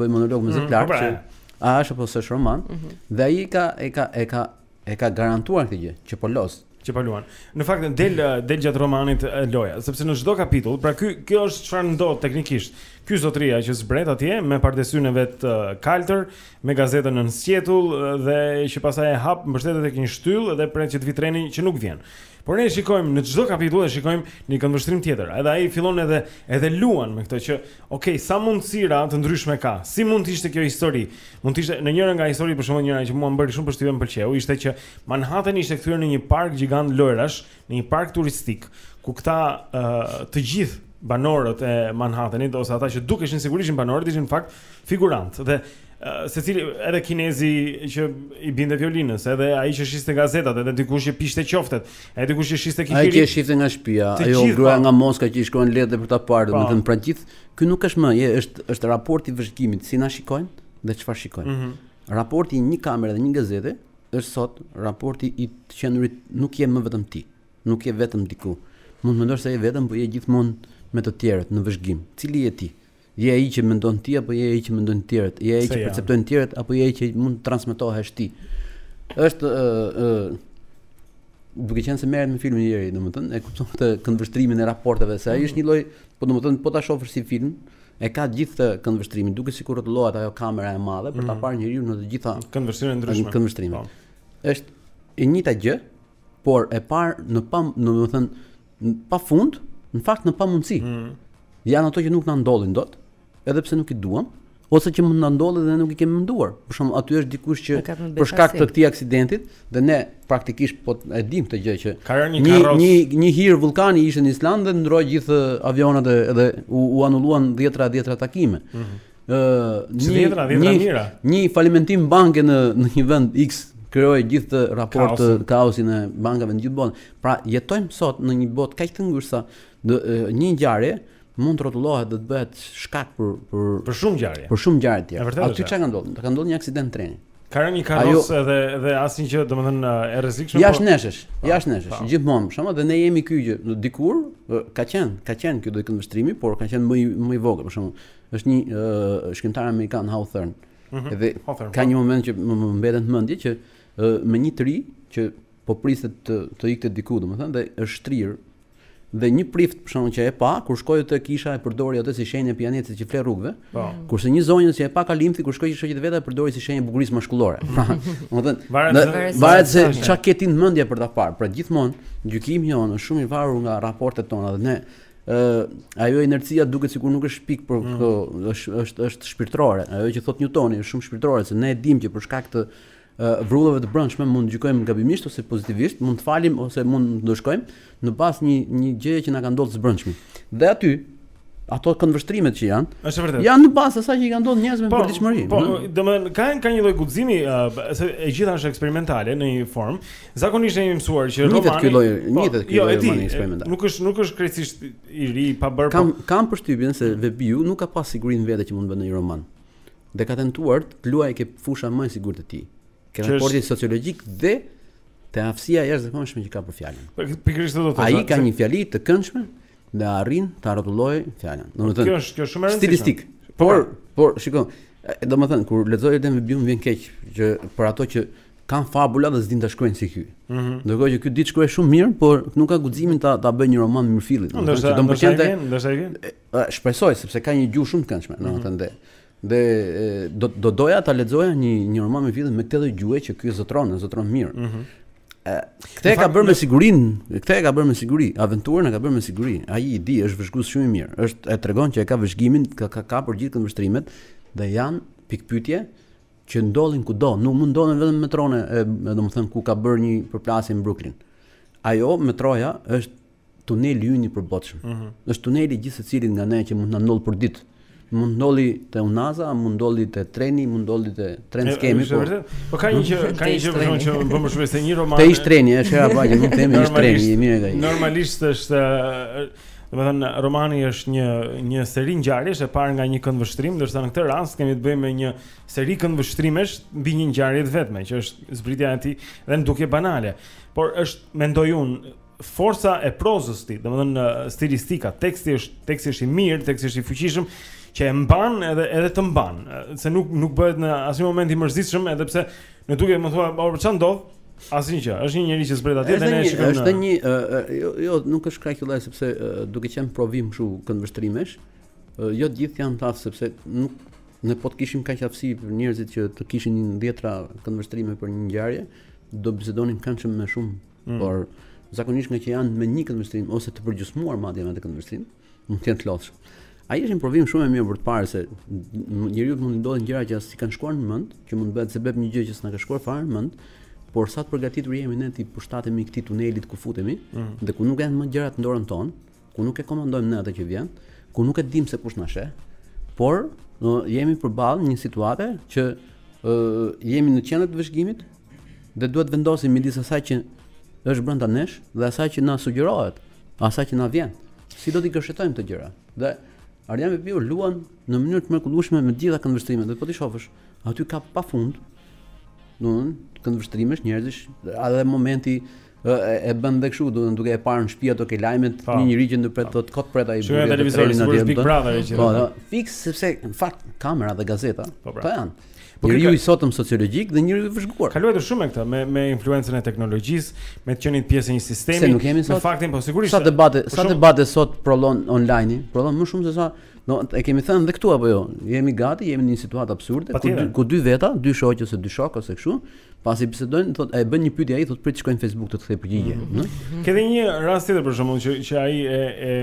bën monolog me zë mm, po pra. që a është apo s'është roman mm -hmm. dhe ai ka e ka e ka E ka garantuar këtë gjë, që po los. Që po luan. Në fakt del del gjatë romanit loja, sepse në çdo kapitull, pra ky kjo është çfarë ndodh teknikisht. Ky zotëria që zbret atje me pardesynë e vet të kaltër, me gazetën nën sqetull dhe që pastaj e hap mbështetet tek një shtyllë dhe pret që të vijë treni që nuk vjen. Por ne e shikojmë në çdo kapitull e shikojmë në një këndvështrim tjetër. Edhe ai fillon edhe edhe luan me këtë që, ok, sa mundësira të ndryshme ka. Si mund të ishte kjo histori? Mund të ishte në njërën nga historitë për shembull njëra që mua më bëri shumë përshtypje më pëlqeu ishte që Manhattan ishte kthyer në një park gjigant lojrash, në një park turistik ku këta uh, të gjithë banorët e Manhattanit ose ata që dukeshin sikur ishin banorët ishin në fakt figurantë dhe uh, secili edhe kinezi që i binte violinës, edhe ai që shiste gazetat, edhe dikush që piqte qoftet, edhe dikush që shiste kikirikë. Ai që shihte nga shtëpia, ajo gruaja po. nga Moska që i shkruan letër për ta parë, po. domethënë pra gjithë Ky nuk është më, je, është është raporti i vëzhgimit, si na shikojnë dhe çfarë shikojnë. Mm -hmm. Raporti i një kamere dhe një gazete është sot raporti i të qenurit nuk je më vetëm ti, nuk je vetëm diku. Mund të mendosh se je vetëm, por je gjithmonë me të tjerët në vëzhgim. Cili je ti? Je ai që mendon ti apo je ai që mendojnë të tjerët? Je ai që perceptojnë të tjerët apo je ai që mund të transmetohesh ti? Është ë ë duke qenë se merret me filmin ieri, domethënë e kupton këtë këndvështrimin e raporteve, se ai është një lloj, po domethënë po ta shohësh si film, e ka gjithë këtë këndvështrimin, duket sikur rrotullohet ajo kamera e madhe për ta mhm. parë njeriu në të gjitha këndvështrimet e ndryshme. Këndvështrime. Po. Është e njëjta gjë, por e parë në pa, domethënë pa fund, në fakt në pamundësi. Mm. Janë ato që nuk na ndodhin dot, Edhe pse nuk i duam, ose që mund të na ndodhin dhe ne nuk i kemi menduar. Për shembull, aty është dikush që për shkak të këtij aksidentit dhe ne praktikisht po e dimë këtë gjë që një një një, një hir vullkani ishte në Islandë dhe ndërroi gjithë avionat dhe, dhe u, u anulluan dhjetëra dhjetëra takime. Ëh, mm -hmm. një, dhjetëra dhjetëra një, mijëra. Një falimentim banke në në një vend X krijoi gjithë atë raport të kaosin e bankave në gjithë botën. Pra, jetojmë sot në një botë kaq të ngushtë sa një ngjarje mund të rrotullohet dhe të bëhet shkak për për për shumë ngjarje. Për shumë ngjarje të tjera. Aty çfarë pra. ka ndodhur? Ka ndodhur një aksident treni. Ka rënë një karrocë edhe edhe asnjë gjë, domethënë e rrezikshme. Jashtë po- nesh, po, jashtë nesh, po. gjithmonë, shumë dhe ne jemi ky gjë. Dikur ka qenë, ka qenë ky do të këndvështrimi, por ka qenë më më i vogël, për shembull, është një uh, shkrimtar amerikan Hawthorne. Mm -hmm. Edhe Hawthorne, ka një moment që më, më mbetet në mendje që uh, me një të ri që po priste të të ikte diku, domethënë, dhe është shtrirë Dhe një prift për shkak që e pa, kur shkoi te kisha e përdori atë si shenjë e pijanecit që fle rrugëve. Po. Kurse një zonjë që e pa kalimthi kur shkoi te i shoqi i vet e përdori si shenjë e bukurisë mashkullore. Pra, domethënë, varet varet se çka ke ti në mendje për ta parë. Pra gjithmonë gjykimi jonë është shumë i varur nga raportet tona dhe ne Uh, ajo inercia duket sikur nuk është fizike por mm. këto, është është është shpirtërore. Ajo që thotë Newtoni është shumë shpirtërore se ne e dimë që për shkak të vrullave të brendshme mund të gjykojmë gabimisht ose pozitivisht, mund të falim ose mund të ndëshkojmë në bazë një një gjëje që na ka ndodhur së brendshmi. Dhe aty ato këndvështrimet që janë. Është vërtet. Janë në bazë asaj që i kanë ndodhur njerëzve po, përditshmëri. Po, domethënë ka ka një lloj guximi, uh, se e gjitha është eksperimentale në një formë. Zakonisht jemi mësuar që romani. Njëtë ky lloj, po, njëtë ky jo, lloj romani eksperimental. Nuk është nuk është krejtësisht i ri pa bërë. Kam po. kam përshtypjen se Vebiu nuk ka pas sigurinë vetë që mund të bëjë një roman. Dhe ka tentuar të luajë ke fusha më e sigurt e tij. Ke raporti... sociologjik dhe te aftësia e jashtëzakonshme që ka për fjalën. Po, pikërisht do të thotë. Ai ka një fjali të këndshme dhe arrin ta rrotullojë fjalën. Domethënë, kjo është kjo shumë e rëndësishme. Stilistik. Po, por, por shikoj, domethënë kur lexoj edhe Vebiun vjen keq që për ato që kanë fabula dhe s'din ta shkruajnë si ky. Mm -hmm. Ndërkohë që ky di të shkruaj shumë mirë, por nuk ka guximin ta ta bëjë një roman mirëfillit. Do të thotë, do të thotë, do të thotë, Shpresoj sepse ka një gjuhë shumë të këndshme, mm -hmm. domethënë dhe dhe do do doja ta lexoja një një roman me rrjedhje me këtë lloj gjuhe që ky zotron, e zotron mirë. Mm -hmm. Këtë e ka bërë me sigurin, këtë e ka bërë me siguri, aventurën e ka bërë me siguri. Ai i di, është vëzhgues shumë i mirë. Është e tregon që e ka vëzhgimin, ka ka, ka për gjithë këndvështrimet dhe janë pikpyetje që ndodhin kudo, nuk mund ndodhen vetëm në metronë, domethënë ku ka bërë një përplasje në Brooklyn. Ajo metroja është tuneli ynë i përbotshëm. Mm -hmm. Është tuneli i gjithë secilit nga ne që mund të na ndodhë përditë. Mund ndodhi te Unaza, mund ndodhi te treni, mund ndodhi te tren s'kemi. Po. po ka një që ka një gjë që më bën më shumë se një roman. Te ish treni, është apo që mund të themi ish treni, i mirë ai. Normalisht është Domethënë romani është një një seri ngjarjesh e parë nga një këndvështrim, ndërsa në këtë rast kemi të bëjmë me një seri këndvështrimesh mbi një ngjarje të vetme, që është zbritja e tij dhe në dukje banale. Por është mendoj unë forca e prozës së tij, domethënë stilistika, teksti është teksti është i mirë, teksti është i fuqishëm që e mban edhe edhe të mban, se nuk nuk bëhet në asnjë moment i mërzitshëm, edhe pse në dukje më thua, "Po ça ndodh?" Asnjë gjë. Është një njerëz që zbret atje dhe ne shikojmë. Është një jo, jo, nuk është kaq kollaj sepse duke qenë provim kështu këndvështrimesh, jo të gjithë janë të aftë sepse nuk ne po të kishim kaq aftësi për njerëzit që të kishin një dhjetra këndvështrime për një ngjarje, do bisedonim këndshëm më shumë Mm. Por zakonisht nga që janë me një këndvështrim ose të përgjysmuar madje me atë këndvështrim, mund të jenë të lodhshëm. Ai është një provim shumë i mirë për të parë se njeriu mund të ndodhin gjëra që as i kanë shkuar në mend, që mund të bëhet sebep një gjë që s'na ka shkuar fare në mend, por sa të përgatitur jemi ne t'i përshtatemi këtij tunelit ku futemi mm. dhe ku nuk janë më gjërat në dorën tonë, ku nuk e komandojmë ne atë që vjen, ku nuk e dimë se kush na sheh, por domethënë jemi përballë një situate që ë jemi në qendër të vëzhgimit dhe duhet të vendosim midis asaj që është brenda nesh dhe asaj që na sugjerohet, asaj që na vjen. Si do t'i gërshetojmë këto gjëra? Dhe Ardian Vehbiu luan në mënyrë të mrekullueshme me të gjitha këndvështrimet dhe po t'i shofësh, aty ka pafund. Domethënë këndvështrimesh njerëzish, edhe momenti e bën dhe kështu, domethënë duke e parë në shtëpi ato ke lajmet, po. një njerëz që ndërpret thotë kot pret ai burri. Në televizor, sigurisht Big Brother që. Po, fiks sepse në fakt kamera dhe gazeta po, pra. po janë. Po njeriu i sotëm sociologjik është njeriu i vëzhguar. Ka luajtur shumë me këtë, me me influencën e teknologjisë, me të qenit pjesë e një sistemi. Në faktin po sigurisht. Sa debate, sa debate sot provokon online-i, provokon më shumë se sa Do e kemi thënë edhe këtu apo jo? Jemi gati, jemi në një situatë absurde ku dy, ku dy veta, dy shoqe ose dy shokë ose kështu, Pasi bisedojnë, thotë, e bën një pyetje ai, thotë prit të shkoj në Facebook të të kthej përgjigje, mm -hmm. Ke një rast tjetër për shembull që që ai e e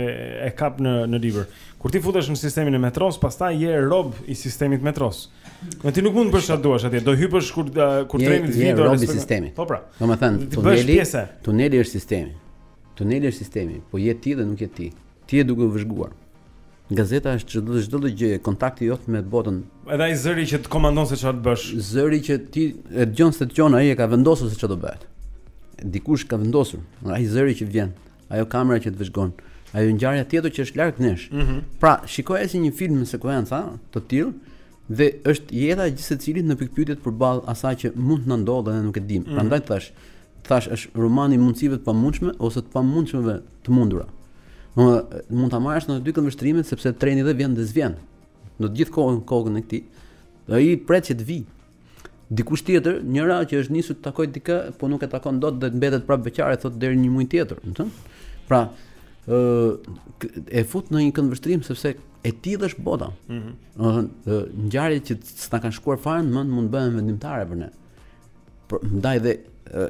e kap në në libër. Kur ti futesh në sistemin e metros, pastaj je rob i sistemit të metros. Domethënë ti nuk mund të bësh çfarë të duash atje, do hypësh kur kur treni të vijë. Domethënë je rob i sistemit. Po pra. Domethënë, tuneli, tuneli është sistemi. Tuneli është sistemi, po je ti dhe nuk je ti. Ti je duke u vëzhguar. Gazeta është çdo, çdo gjë, kontakti jot me botën. Edhe ai zëri që të komandon se çfarë të bësh. Zëri që ti e dëgjon s'e dëgjon, ai e ka vendosur se çfarë do bëhet. Dikush ka vendosur, ai zëri që vjen, ajo kamera që të vëzhgon, ajo ngjarja tjetër që është larg nesh. Mm -hmm. Pra, shikoje si një film në sekuenca të tillë, Dhe është jeta e gjithsecilit në pikëpyetje përballë asaj që mund të na ndodhë dhe ne nuk e dimë. Mm. Prandaj thash, thash është romani i mundësive të pamundshme ose të pamundshmeve të mundura. Domethënë mund ta marrësh në të dy këndvështrimet sepse treni dhe vjen dhe s'vjen. Domethënë gjithë kohën në kokën e këtij. Ai pret që të vijë. Dikush tjetër, njëra që është nisur të takojë dikë, po nuk e takon dot dhe mbetet prapë beqare thotë deri një muaj tjetër, domethënë. Pra, ë e fut në një këndvështrim sepse e tillë është bota. Ëh, mm -hmm. ngjarjet që s'na kanë shkuar fare në mend mund të bëhen vendimtare për ne. Prandaj dhe e,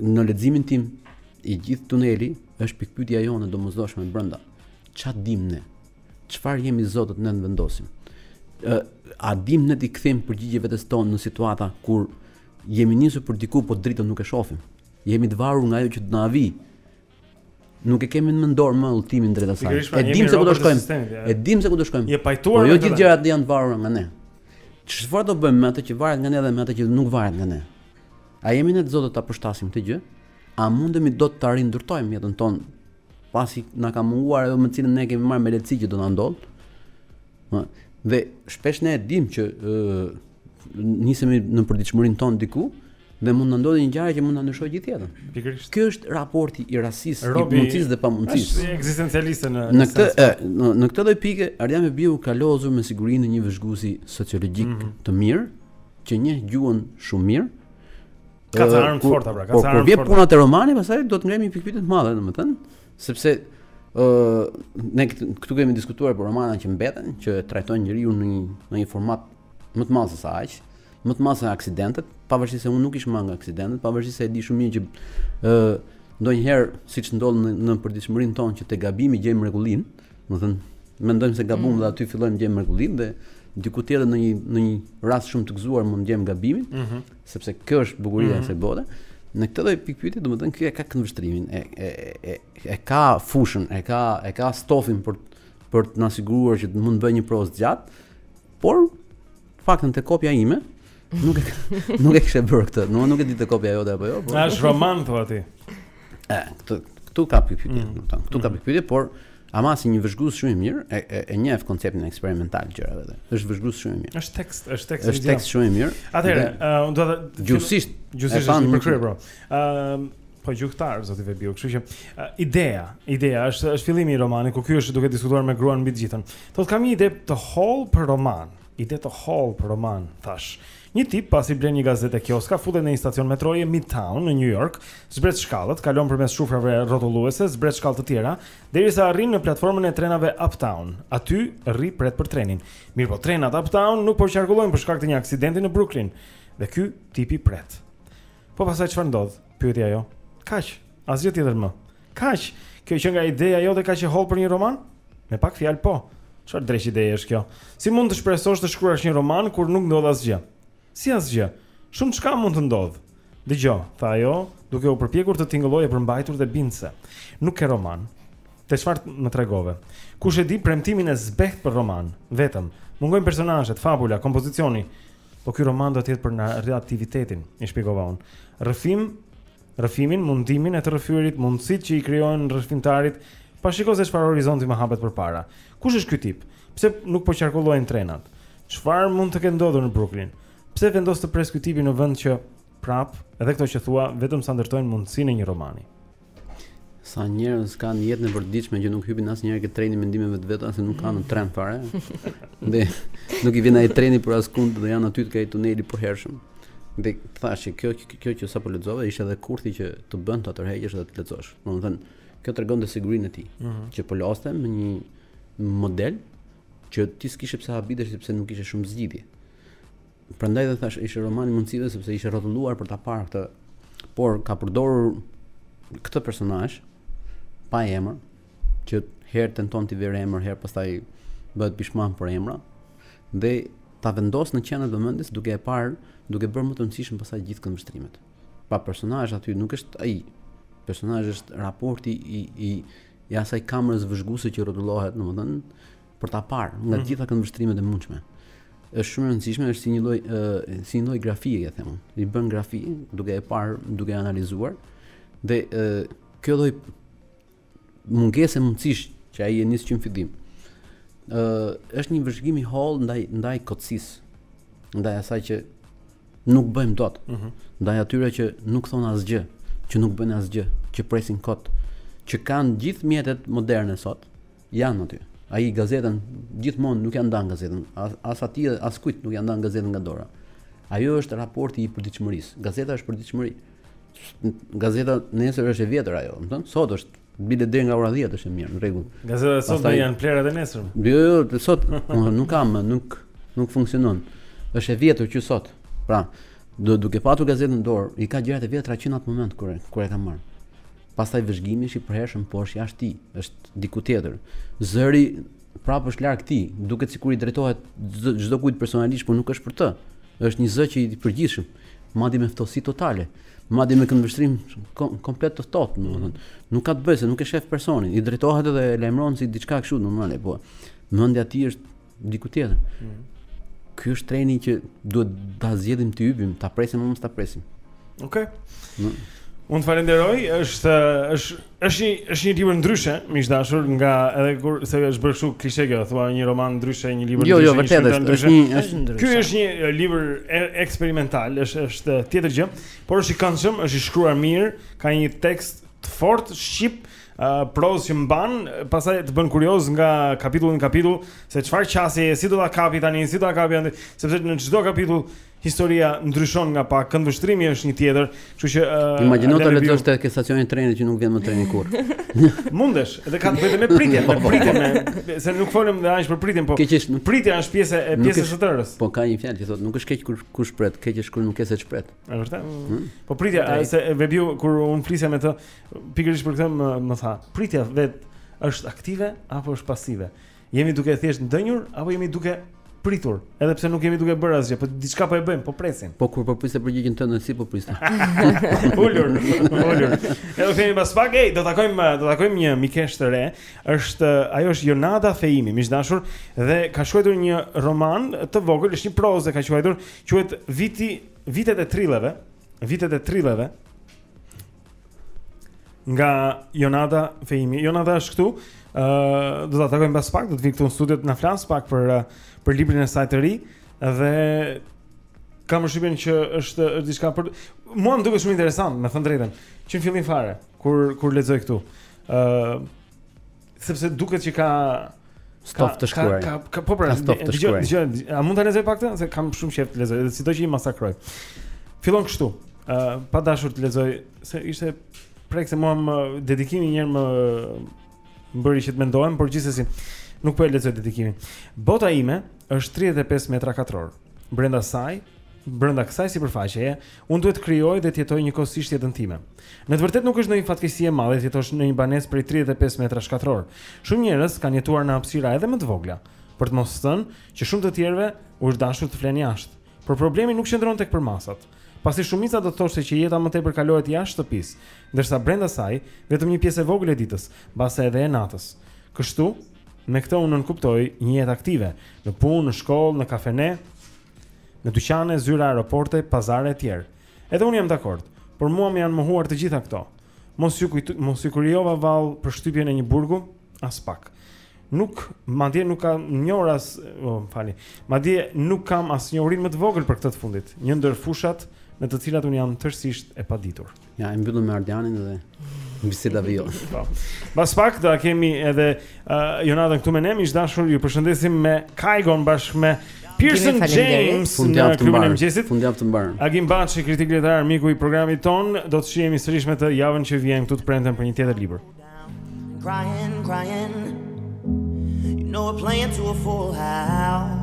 në leximin tim i gjithë tuneli është pikpyetja jonë e domosdoshme brenda. Ça dimë ne? Çfarë jemi të zotët ne të vendosim? Ë a dimë ne t'i kthejmë përgjigje vetes tonë në situata kur jemi nisur për diku po dritën nuk e shohim. Jemi të varur nga ajo që do na vijë. Nuk e kemi ne në dorë më udhëtimin drejt asaj. E dimë se ku do shkojmë. E dimë se ku do shkojmë. Je pajtuar. Po jo gjithë gjërat janë të varura nga ne. Çfarë do bëjmë me atë që varet nga ne dhe me atë që nuk varet nga ne? A jemi ne të zotët ta përshtasim këtë gjë? A mundemi dot ta rindërtojmë jetën tonë pasi na ka munguar ajo me të cilën ne kemi marrë me lehtësi që do na ndodh. Ëh, dhe shpesh ne e dim që ë nisemi në përditshmërinë tonë diku dhe mund të ndodhi një gjë që mund të na ndryshojë gjithë jetën. Pikërisht. Ky është raporti i rastisë, i mundësisë dhe pamundësisë. Është ekzistencialiste në në këtë e, në, në këtë lloj pike Ardian Vehbiu ka lozur me sigurinë e një vëzhguesi sociologjik mm -hmm. të mirë, që njeh gjuhën shumë mirë, Ka armë të forta, pra, ka armë të forta. Por vjen puna te romani, pastaj do të ngremë pikëpyetje të madhe, domethënë, sepse uh, ne këtu kemi diskutuar për romane që mbeten, që trajtojnë njeriun në një, në një format më të madh sesa aq, më të madh sesa aksidentet, pavarësisht se unë nuk i shmang aksidentet, pavarësisht se e di shumë mirë që uh, ndonjëherë, siç ndodh në, në përditshmërinë tonë që te gabimi gjejmë mrekullinë, domethënë, mendojmë se gabuam mm. dhe aty fillojmë gjejmë mrekullinë dhe diku tjetër në një në një rast shumë të gëzuar mund të gjejmë gabimin. Mm -hmm. sepse kjo është bukuria e kësaj mhm. bote. Në këtë lloj pikëpyetje, domethënë ky e ka këndvështrimin, e e e e ka fushën, e ka e ka stofin për për të na siguruar që mund të bëjë një prozë të gjatë, por faktin te kopja ime nuk e nuk e kishte bërë këtë, nuk nuk e di te kopja jote apo jo. Por... Është roman thua ti. E, këtu këtu ka pikëpyetje, mm. domethënë, këtu ka mhm. pikëpyetje, por Ama si një vëzhgues shumë i mirë, e, e, e njeh konceptin eksperimental të gjërave dhe. Është vëzhgues shumë i mirë. Është tekst, është tekst. Është tekst shumë i mirë. Atëherë, unë uh, do të gjithsesi gjithsesi është për krye, bro. Ëm, ehm, uh, po gjuhëtar zoti Vehbiu, kështu që uh, ideja, ideja është është fillimi i romanit ku ky është duke diskutuar me gruan mbi të gjithën. Thotë kam një ide të hollë për roman, ide të hollë për roman, thashë. Një tip, pasi blen një gazetë te kioska, futet në një stacion metroje Midtown në New York, zbret shkallët, kalon përmes shufrave rrotulluese, zbret shkallë të tjera, derisa arrin në platformën e trenave Uptown. Aty rri pret për trenin. Mirëpo trenat Uptown nuk po qarkullojnë për shkak të një aksidenti në Brooklyn. Dhe ky tipi pret. Po pastaj çfarë ndodh? pyeti ajo. Kaq, asgjë tjetër më. Kaq, kjo qenka ideja jote kaq e hollë për një roman? Me pak fjalë po. Çfarë dreq ideje është kjo? Si mund të shpresosh të shkruash një roman kur nuk ndodh asgjë? Si asgjë? Shumëçka mund të ndodhë. Dëgjo, tha ajo, duke u përpjekur të tingëllojë e përmbajtur dhe bindëse. Nuk ke roman. Te çfarë më tregove? Kush e di premtimin e zbehtë për roman? Vetëm mungojnë personazhet, fabula, kompozicioni. Po ky roman do të jetë për narrativitetin, i shpjegova unë. Rrëfim, rrëfimin, mundimin e të rrëfyerit, mundësitë që i krijohen rrëfimtarit, pa shiko se çfarë horizonti më hapet përpara. Kush është ky tip? Pse nuk po qarkullojnë trenat? Çfarë mund të ketë ndodhur në Brooklyn? Pse vendos të presë ky tipi në vend që prap, edhe këto që thua, vetëm sa ndërtojnë mundësinë e një romani? Sa njerëz kanë jetën e përditshme që nuk hypin asnjëherë te treni i mendimeve të veta se nuk kanë tren fare. Dhe nuk i vjen ai treni për askund dhe janë aty tek ai tuneli i përhershëm. Dhe thashë kjo kjo që sapo lexova ishte edhe kurthi që të bën të tërheqësh dhe të lexosh. Domethënë kjo tregonte sigurinë e tij mm -hmm. që po loste me një model që ti s'kishe pse habitesh sepse nuk kishe shumë zgjidhje. Prandaj dhe thashë ishte roman i mundësive sepse ishte rrotulluar për ta parë këtë, por ka përdorur këtë personazh pa emër që herë tenton t'i vërë emër, herë pastaj bëhet pishman për emra dhe ta vendos në qendër të vëmendjes duke e parë, duke bërë më të rëndësishëm pastaj gjithë këndvështrimet. Pa personazh aty nuk është ai. Personazhi është raporti i i i asaj kamerës vëzhguese që rrotullohet, domethënë për ta parë nga të gjitha këndvështrimet e mundshme. Është shumë e rëndësishme, është si një lloj si një lloj grafie, e them unë. I bën grafi duke e parë, duke e analizuar dhe e, kjo lloj mungese mundësish që ai e nis që në fillim. Ë është një vëzhgim i hollë ndaj ndaj kotësisë, ndaj asaj që nuk bëjmë dot. Mm -hmm. Ndaj atyre që nuk thonë asgjë, që nuk bëjnë asgjë, që presin kot, që kanë gjithë mjetet moderne sot, Janë aty. Ai gazetën gjithmonë nuk ia ndan gazetën, as, as atij askujt nuk ia ndan gazetën nga dora. Ajo është raporti i përditshmërisë. Gazeta është përditshmëri. Gazeta nesër është e vjetër ajo, domethënë, sot është bile deri nga ora 10 është e mirë, në rregull. Gazeta sot Pastaj... janë plehrat e nesërme. Jo, jo, jo sot nuk kam, nuk nuk funksionon. Është e vjetër që sot. Pra, do duke patur gazetën në dorë, i ka gjërat e vjetra që në atë moment kur kur e ka marrë. Pastaj vëzhgimi është i përhershëm por është jashtë tij, është diku tjetër. Zëri prapë është larg tij, duket sikur i drejtohet çdokujt personalisht, por nuk është për të. Është një zë që i përgjithshëm, madje me ftohtësi totale, madje me këndvështrim kom, komplet të ftohtë, domethënë. Nuk ka të bëjë se nuk e shef personin, i drejtohet edhe e lajmëron si diçka kështu, domethënë, po. Mendja e tij është Diku tjetër. Mm. Ky është treni që duhet ta zgjedhim të hypim, ta presim apo mos ta presim. Okej. Okay. Mm. Unë të falenderoj, është është është një është një libër ndryshe, miq të dashur, nga edhe kur se është bërë kështu klishe kjo, thua një roman ndryshe, një libër jo, jo ndryshe. Jo, jo, vërtet është një është ndryshe. Ky është një libër e, eksperimental, është është tjetër gjë, por është i këndshëm, është i shkruar mirë, ka një tekst të fortë shqip, uh, prozë që mban, pastaj të bën kurioz nga kapitulli në kapitull se çfarë qasje e si do ta kapi tani, si do ta kapi tani, sepse në çdo kapitull historia ndryshon nga pak, këndvështrimi është një tjetër, kështu që uh, imagjino ta lexosh te ke stacionin e trenit që nuk vjen më treni kurr. Mundesh, edhe ka të bëjë me pritjen, me pritjen, me, se nuk folëm dhe aq për pritjen, po. Keqesh, nuk... Pritja është pjesë e pjesës së tërës. Po ka një fjalë që thotë, nuk është keq kur ke ç'pret, keq është kur nuk ke se ç'pret. Është vërtet. Hmm? Po pritja, se Vehbiu kur unë flisja me të, Pikërisht për këtë më, më tha, pritja vetë është aktive apo është pasive? Jemi duke thjesht ndënjur apo jemi duke pritur, edhe pse nuk jemi duke bërë asgjë, po diçka po e bëjmë, po presim. Po kur po prisja përgjigjen tënde si po prisja? Ulur, ulur. Ne do kemi pas pak, ej, do takojmë, do takojmë një mikesh të re. Është eh, ajo është Jonada Feimi, miq të dashur, dhe ka shkruar një roman të vogël, është një prozë që ka shkruar, quhet Viti, vitet e trilleve, vitet e trilleve. Nga Jonada Feimi Jonada është këtu uh, Do ta takojmë mbas pak Do të vijë këtu në studio të na flasë pak për, uh, për librin e saj të ri Dhe kam përshtypjen që është, është diçka për Mua më duket shumë interesant Me thënë të drejtën Që në fillim fare Kur, kur lexoj këtu uh, Sepse duket që ka stof të shkruajë. Ka, ka, ka po pra, stof të shkruajë. Dëgjo, a mund ta lexoj pak këtë? Se kam shumë qejf të lexoj, edhe sido që i masakroj. Fillon kështu. Ë, uh, pa dashur të lexoj se ishte prekëse mua më dedikimi njëherë, më, më bëri që të mendohem, por gjithsesi nuk po e lexoj dedikimin. Bota ime është 35 metra katrorë. Brenda saj, brenda kësaj sipërfaqeje, unë duhet të krijoj dhe të jetoj njëkohësisht jetën time. Në të vërtetë nuk është ndonjë fatkeqësi e madhe të jetosh në një banesë prej tridhjetë e pesë metrash katrorë. Shumë njerëz kanë jetuar në hapësira edhe më të vogla, për të mos thënë që shumë të tjerëve u është dashur të flenë jashtë. Por problemi nuk qëndron tek përmasat, pasi shumica do të thoshte që jeta më tepër kalohet jashtë shtëpisë, ndërsa brenda saj, vetëm një pjesë e vogël e ditës, mbase edhe e natës. Kështu, me këtë unë nënkuptoj një jetë aktive, në punë, në shkollë, në kafene, në dyqane, zyra, aeroporte, pazare e tjerë. Edhe unë jam dakord, por mua më janë mohuar të gjitha këto. Mos ju kujt, mos ju krijova vallë përshtypjen e një burgu, aspak. Nuk, madje nuk kam njohur as, oh, falni. Madje nuk kam as njohurinë më të vogël për këtë të fundit, një ndër fushat në të cilat unë jam tërësisht e paditur. Ja, e mbyllëm me Ardianin dhe bisedave jo. Po. Mbas pak do ta kemi edhe Uh, Jonadën këtu me ne, miq të dashur, ju përshëndesim me Kygon bashkë me Parson James në klubin e mëngjesit. Fundjavë të mbarë. Agim Baçi, kritik letrar, miku i programit tonë, do të shihemi sërish me të javën që vjen këtu të premten për një tjetër libër. Crying, crying. You know we're playing to a full house.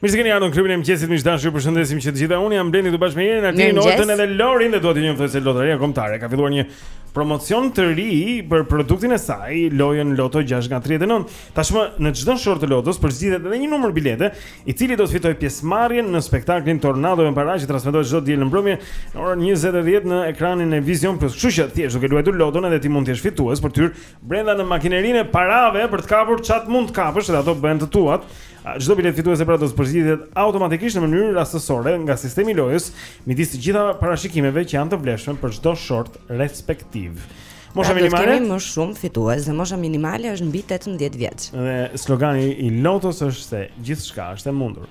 Mirë se keni ardhur në klubin e mëngjesit miq të dashur. Ju përshëndesim që të gjitha. Unë jam Blendi këtu bashkë me Erin, Artin, Olden edhe Lorin dhe dua t'ju njoftoj se Lotaria Kombëtare ka filluar një promocion të ri për produktin e saj, lojën Loto 6 nga 39. Tashmë në çdo short të Lotos përzgjidhet edhe një numër bilete, i cili do të fitojë pjesëmarrjen në spektaklin Tornado me para që transmetohet çdo të diel në mbrëmje në orën 20:10 në ekranin e Vizion Plus. Kështu që thjesht duke luajtur Loton edhe ti mund të jesh fitues për tyrë Brenda në makinerinë e parave për të kapur ça të mund të kapësh dhe ato bëhen të tuat. Çdo biletë fituese pra do të përzgjidhet automatikisht në mënyrë rastësore nga sistemi i lojës midis të gjitha parashikimeve që janë të vlefshme për çdo short respektiv. Mosha pra, minimale. Ne kemi më shumë fitues, dhe mosha minimale është mbi 18 vjeç. Dhe slogani i Lotos është se gjithçka është e mundur.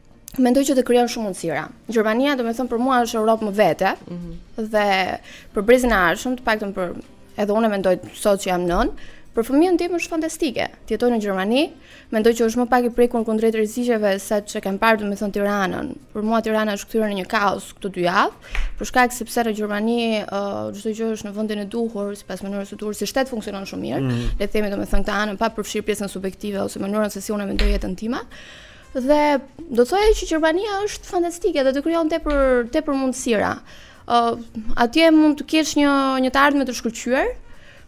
mendoj që të krijon shumë mundësira. Gjermania, domethënë për mua është Europë më vete. Mm -hmm. Dhe për brezin e ardhshëm, të paktën për edhe unë mendoj sot që jam nënë, për fëmijën tim është fantastike. Të jetojë në Gjermani, mendoj që është më pak i prekur kundrejt rreziqeve sa ç'e kam parë domethënë Tiranën. Për mua Tirana është kthyer në një kaos këto dy javë, për shkak sepse në Gjermani çdo uh, gjë është në vendin e duhur, sipas mënyrës së duhur, si shtet funksionon shumë mirë. Mm -hmm. Le të themi domethënë këtë anën pa përfshirë pjesën subjektive ose mënyrën se si unë mendoj jetën time. Dhe do të thoja që Gjermania është fantastike dhe të krijon tepër tepër mundësira. Ë uh, atje mund të kesh një një të ardhme të shkëlqyer,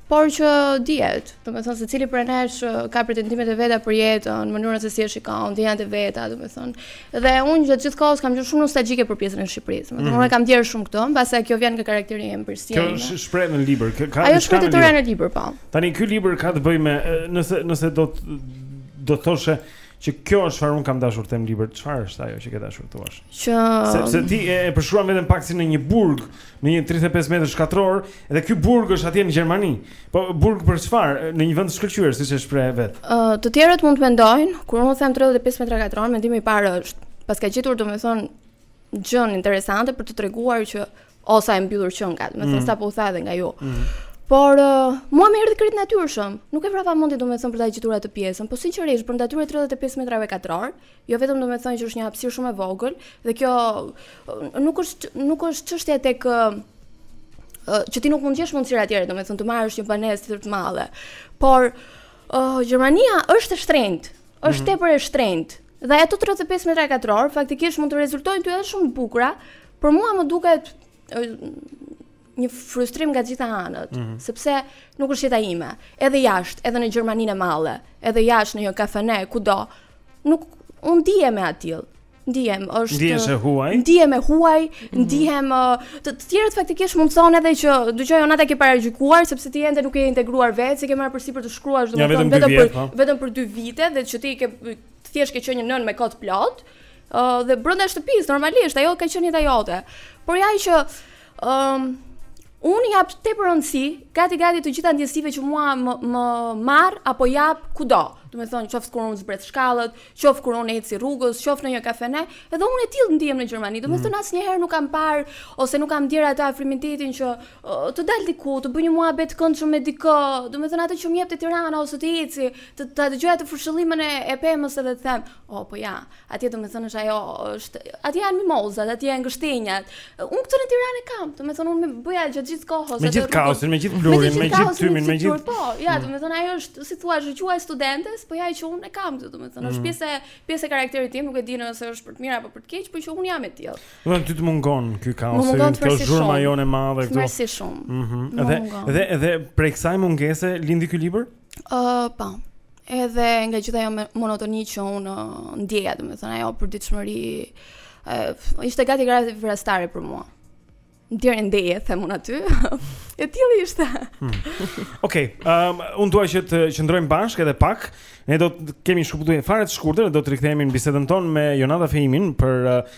por që dihet, domethënë secili prej nesh uh, ka pretendimet e veta për jetën, mënyrën se si e shikon, ndjenjat e veta, domethënë. Dhe unë gjatë gjithë kohës kam qenë shumë nostalgjike për pjesën e Shqipërisë. Domethënë mhm. kam ndjerë shumë këtë, mbase kjo vjen nga karakteri im për si. Kjo është shprehur në libër, ka diçka. Ajo është shprehur në libër, po. Tani ky libër ka të bëjë me nëse nëse do të do të thoshe Që kjo është çfarë un kam dashur të them në libër, çfarë është ajo që ke dashur të thuash? Që sepse ti e, e përshkruan veten pak si në një burg, në një 35 metërsh katror, dhe ky burg është atje në Gjermani. Po burg për çfarë? Në një vend të shkëlqyer, siç e shpreh vet. Ë, uh, të tjerët mund të mendojnë, kur un them 35 metra katror, mendimi i parë është, paska gjetur domethënë gjënë interesante për të treguar që ose e mbyllur qenka, domethënë mm. sapo u tha edhe nga ju. Mm. Por, uh, mua më erdhi krejt natyrshëm, nuk e vrava mendjen domethënë për ta gjetur atë pjesën, po sinqerisht, brenda atyre 35 metrave katror, jo vetëm domethënë që është një hapësirë shumë e vogël, dhe kjo nuk është, nuk është çështja tek, që ti nuk mund të gjesh mundësira të tjera, domethënë të marrësh një banesë të të madhe, por, uh, Gjermania është e shtrenjtë, është tepër e shtrenjtë. Dhe ato 35 metra katror faktikisht mund të rezultojnë ty edhe shumë të bukura, por mua më duket një frustrim nga të gjitha anët, mm -hmm. sepse nuk është jeta ime. Edhe jashtë, edhe në Gjermaninë e madhe, edhe jashtë në një kafene, kudo, unë ndihem e atillë. Ndihem, është Ndihesh e huaj. Ndihem e huaj, mhm. ndihem të të tjerët faktikisht mund të thonë edhe që dëgjo Jona, ti e ke paragjykuar sepse ti ende nuk je integruar vetë, si ke marrë përsipër të shkruash domethënë vetëm për po. vetëm për 2 vite dhe që ti ke thjesht ke qenë një nënë me kohë të plotë. ë dhe brenda shtëpisë normalisht ajo ka qenë jeta jote. Por ja që ë Unë jap tepër rëndësi, gati gati të gjitha ndjesive që mua më, më marr apo jap kudo. Domethënë, qoftë kur unë zbret shkallët, qoftë kur unë eci rrugës, qoftë në një kafene, edhe unë e tillë ndihem në Gjermani. Domethënë mm. asnjëherë nuk kam parë ose nuk kam ndier atë afrimitetin që uh, të dal diku, të bëj një muhabet të këndshëm me dikë, domethënë atë që më jepte Tirana ose të eci, ta dëgjoj atë fërshëllimin e, e pemës edhe të them, "O, oh, po ja, atje domethënë është ajo, është atje janë mimozat, atje janë gështenjat." Unë këtë në Tiranë e kam, domethënë unë e bëja gjatë gjithë kohës, me gjithë kaosin, me gjithë pluhurin, me gjithë tymin, me gjithë. Po, ja, mm. domethënë ajo është, si thua, është e studentes, po ja që unë e kam këtë, domethënë, është mm. pjesë pjesë e karakterit tim, nuk e di nëse është për të mirë apo për të keq, por që unë jam e tillë. Domethënë ty të mungon ky kaos, të mungon kjo zhurma jonë e madhe këtu. Mersi shumë. Mhm. Edhe edhe edhe prej kësaj mungese lindi ky libër? Uh, po, edhe nga gjithë ajo monotoni që unë ndjeja, domethënë, ajo përditshmëri, uh, ishte gati gati vrastare për mua. Ndjerë ndeje, them unë aty, e tillë ishte. Hmm. Okej, okay, um, unë dua që të qëndrojmë bashkë edhe pak, ne do të kemi shkëputje fare të shkurtër, do të rikthehemi në bisedën tonë me Jonada Fehimin për uh,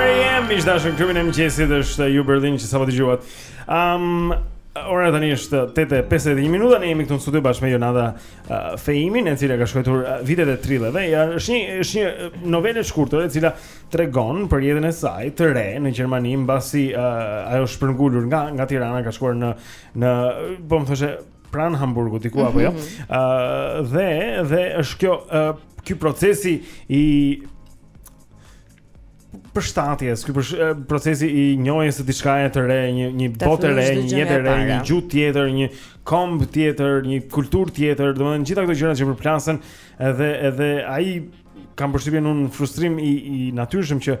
R.E.M. ishte, të dashur, te Klubi i Mëngjesit, është ÜBerlin që sapo dëgjuat um, Ora tani është 8:51 minuta ne jemi këtu në studio bashkë me Jonada uh, Fehimin, e cila ka shkruar uh, vitet e trilleve. Ja, është një është një novelë e shkurtër e cila tregon për jetën e saj të re në Gjermani mbasi uh, ajo është shpërngulur nga nga Tirana, ka shkuar në në po më thoshe pranë Hamburgut diku apo jo. Ëh mhm. uh, dhe dhe është kjo uh, ky procesi i përshtatjes, ky përsh, procesi i njohjes së diçkaje të re, një një bote të re, një jete të re, një gjuhë tjetër, një komb tjetër, një kulturë tjetër, domethënë gjithë këto gjëra që përplasen edhe edhe ai kam përshtypjen unë frustrim i i natyrshëm që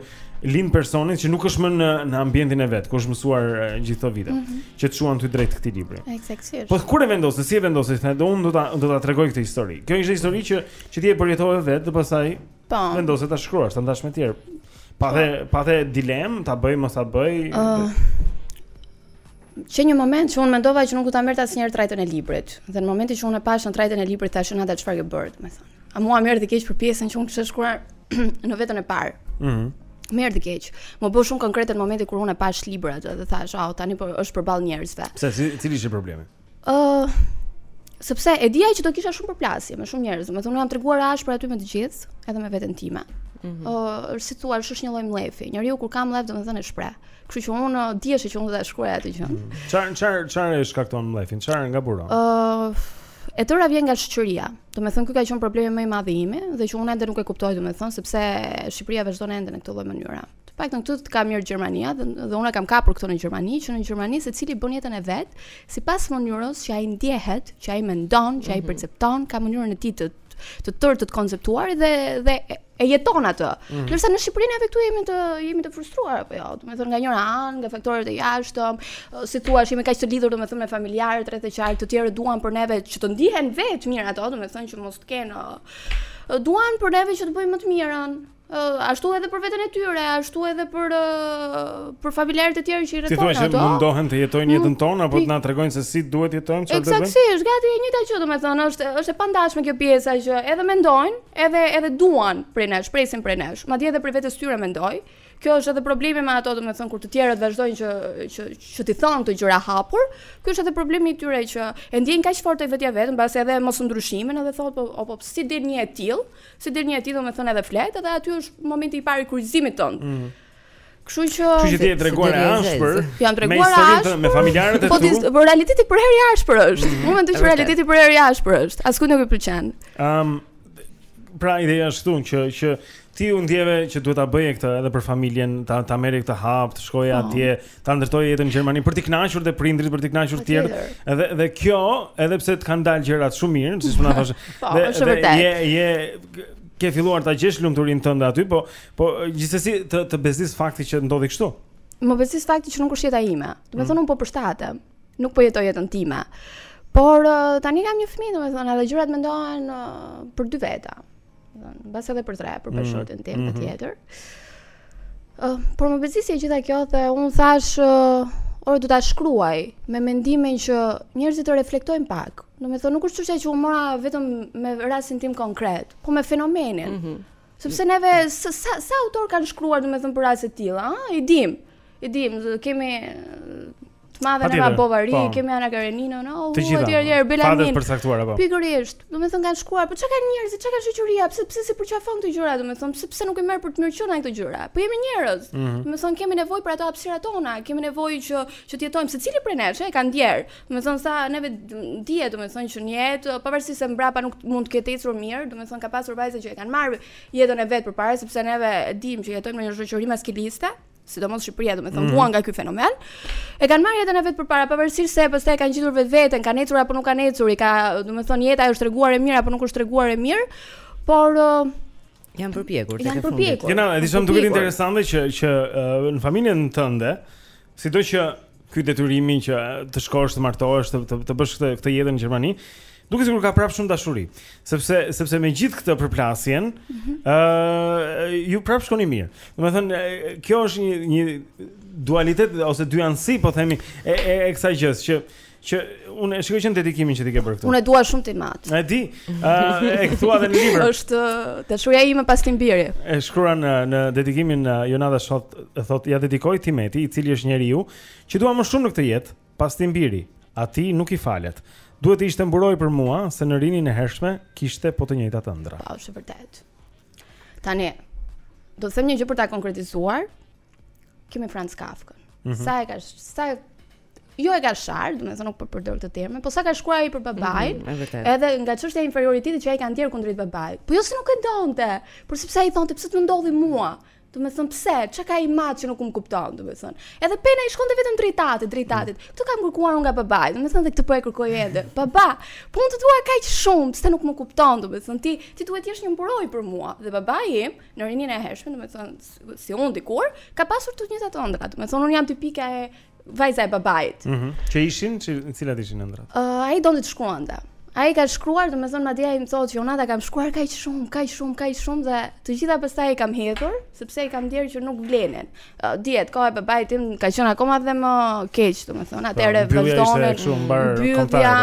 lind te personi që nuk është më në në ambientin e vet, ku është mësuar gjithë këto vite, mm -hmm. që të çon ty drejt këtij libri. Eksaktësisht. Po kur e vendose, si e vendose, që do unë do ta do ta tregoj këtë histori. Kjo ishte histori që që ti e përjetove vetë dhe pastaj po. vendose ta shkruash, ta ndash me të tjerë. Pate, pate dilemë, ta bëj mos ta bëj. Uh. Qe një moment që unë mendova që nuk do ta merrte asnjëherë trajtën e librit. Dhe në momentin që unë e pashë në trajtën e librit thashë Nada, çfarë ke bërë, domethënë. A mua më erdhi keq për pjesën që unë kisha shkruar në vetën e parë. Mhm. Mm më erdhi keq. M'u bë shumë konkrete në momentin kur unë e pashë librin dhe thashë, "Ah, tani po është përballë njerëzve." Pse cili ishte problemi? Ë uh, sepse e dija që do kisha shumë përplasje me shumë njerëz. Domethënë jam treguar e ashpër aty me të gjithë, edhe me veten time. Ëh, mm -hmm. uh, si thua, është një lloj mllefi. Njeriu kur ka mllef, domethënë e shpreh. Kështu që unë uh, dihesha që unë do ta shkruaja atë gjë. Mhm. Çfarë çfarë çfarë e shkakton mllefin? Çfarë, nga buron? Ëh, uh, e tëra vjen nga shoqëria. Domethënë ky ka qenë problemi më i madh imi dhe që unë ende nuk e kuptoj, domethënë sepse Shqipëria vazhdon ende në këtë lloj mënyre. Të paktën këto t'i ka mirë Gjermania dhe, dhe unë kam kapur këto në Gjermani, që në Gjermani secili bën jetën e vet, sipas mënyrës që ai ndjehet, që ai mendon, që ai mhm. percepton, ka mënyrën e tij të të tërë të të konceptuar dhe dhe e jeton atë. Mm. Ndërsa në Shqipëri ne këtu jemi të jemi të frustruar apo jo, domethënë nga njëra anë, nga faktorët e jashtëm, si thua, jemi kaq të lidhur domethënë me familjarët, rreth e qark, të tjerë duan për neve që të ndihen vetë mirë ato, domethënë që mos të kenë duan për neve që të bëjmë më të mirën. ashtu edhe për veten e tyre, ashtu edhe për për familjarët e tjerë që i rrethojnë ato. Si thua që mundohen të jetojnë jetën tonë apo të na tregojnë se si duhet të jetojmë çfarë duhet të bëjmë? Eksaktësisht, gati e njëjta gjë domethënë, është është e pandashme kjo pjesa që edhe mendojnë, edhe edhe duan prej nesh, presin prej nesh. Madje edhe për vetes tyre mendoj. Kjo është edhe problemi me ato domethënë kur të tjerët vazhdojnë që që që t'i thonë të gjëra hapur, ky është edhe problemi i tyre që e ndjejnë kaq fort vetja vetëm, mbase dhe mos ndryshimin edhe thotë po, po si dini e tillë, Si del një e tillë domethënë edhe flet, edhe aty është momenti i parë i kurrizimit tonë. Mm. Kështu që Kështu që ti je treguar e ashpër. Jam treguar e ashpër me familjarët e po tu. Po realiteti përherë i ashpër është. Mm. Unë mendoj që realiteti përherë i ashpër është. Askush nuk e pëlqen. Ëm pra ideja është këtu që që ti u ndjeve që duhet ta bëje këtë edhe për familjen, ta ta merrje këtë hap, të shkoje po. atje. ta ndërtoje jetën në Gjermani për t'i kënaqur dhe prindërit për të kënaqur të tjerë. Edhe dhe kjo, edhe pse të kanë dalë gjërat shumë mirë, siç po na thoshë. Po, është vërtet. Je je ke filluar ta gjesh lumturinë tënde aty, po po gjithsesi të të bezdis fakti që ndodhi kështu. Më bezdis fakti që nuk është jeta ime. Domethënë mm. unë po përshtatem. Nuk po jetoj jetën time. Por tani kam një fëmijë, domethënë, edhe gjërat mendohen për dy veta. Mbase dhe për tre, për për mm. bashkëshortin tim mm -hmm. tjetër. Uh, por më bezdisi e gjitha kjo dhe unë thash, uh, ore do ta shkruaj me mendimin që njerëzit të reflektojnë pak. Domethënë, nuk është që që u mora vetëm me rastin tim konkret, po me fenomenin. Mm -hmm. Sepse neve, sa, sa, sa autorë kanë shkruar, domethënë, për raste të tilla, a? i dim, i dim, kemi te Madam Bovari, po. kemi Ana Kareninën, u etj etj etj, Bela Min. Fate të përcaktuara apo? Pikërisht. Domethënë kanë shkruar, po çka kanë njerëz, çka kanë shoqëria, pse pse si përqafon këto gjëra, domethënë, pse pse nuk e merr për të mirëqenë këto gjëra. Po jemi njerëz. Mm -hmm. Domethënë kemi nevojë për ato hapësirat tona, kemi nevojë që që të jetojmë secili prej nesh, e kanë ndier. Domethënë sa neve dihet, domethënë që një jetë, pavarësisht se mbrapa nuk mund të ketë ecur mirë, domethënë ka pasur vajza që e kanë marrë jetën e vet përpara sepse neve dimë që jetojmë në një shoqëri maskuliste. sidomos Shqipëria, domethënë, mm. vuan nga ky fenomen. E kanë marrë jetën e vet përpara, pavarësisht se pastaj kanë gjetur vetveten, kanë ecur apo nuk kanë ecur, i ka, domethënë, jeta është treguar e mirë apo nuk është treguar e mirë, por uh, janë përpjekur tek e fundi. Janë, e di ç'më duket interesante që që uh, në familjen tënde, sidoqë Ky detyrimi që të shkosh të martohesh, të bësh këtë këtë jetën në Gjermani, duket sikur ka prap shumë dashuri, sepse sepse me gjithë këtë përplasjen, ëh, mm -hmm. uh, ju prap shkoni mirë. Domethënë, kjo është një një dualitet ose dyanësi, po themi, e e, e kësaj gjësë që që unë e shikoj që në dedikimin që ti ke bërë këtu. Unë e dua shumë tim atë. E di, Uh, e thua edhe në libër është dashuria ime pas tim biri E shkruan në, në dedikimin uh, Jonada Shot E thotë, ia dedikoj tim eti I cili është njeriu Që dua më shumë në këtë jetë Pas tim biri Atij nuk i falet Duhet të ishte mburojë për mua Se në rininë e hershme Kishte po të njëjtat ëndrra Po, është vërtet Tani Do të them një gjë për ta konkretizuar Kemi Franz Kafka mm -hmm. Sa e ka Sa jo e ka sharë, do të thonë nuk po përdor këtë term, po sa ka shkruar ai për babain, mm -hmm, edhe nga çështja e inferioritetit që ai ka ndjerë kundrejt babait. Po jo se nuk e donte, por sepse ai thoshte pse të më ndodhi mua. Domethënë pse, çka ka im atë që nuk më kupton, domethënë. Edhe pena i shkonte vetëm drejt atit, drejt atit. Mm. Këtë kam kërkuar nga babai, domethënë këtë po e kërkoj edhe. Baba, po unë të dua kaq shumë, pse nuk më kupton, domethënë ti, ti duhet të jesh një mburojë për mua. Dhe babai im, në rininë e hershme, domethënë si unë dikur, ka pasur të njëjtat ëndrra, domethënë unë jam tipike e vajza e babait. Mhm. Mm që ishin, që cilat ishin ëndrrat? Ë, uh, ai donte të shkruante. Ai ka shkruar, domethënë madje ai më thotë që unë ata kam shkruar kaq shumë, kaq shumë, kaq shumë dhe të gjitha pastaj i kam hedhur, sepse i kam ndjerë që nuk vlenin. Uh, Dihet, koha e babait tim ka qenë akoma dhe më keq, domethënë, po, atëherë vazhdonin. Mbyllja,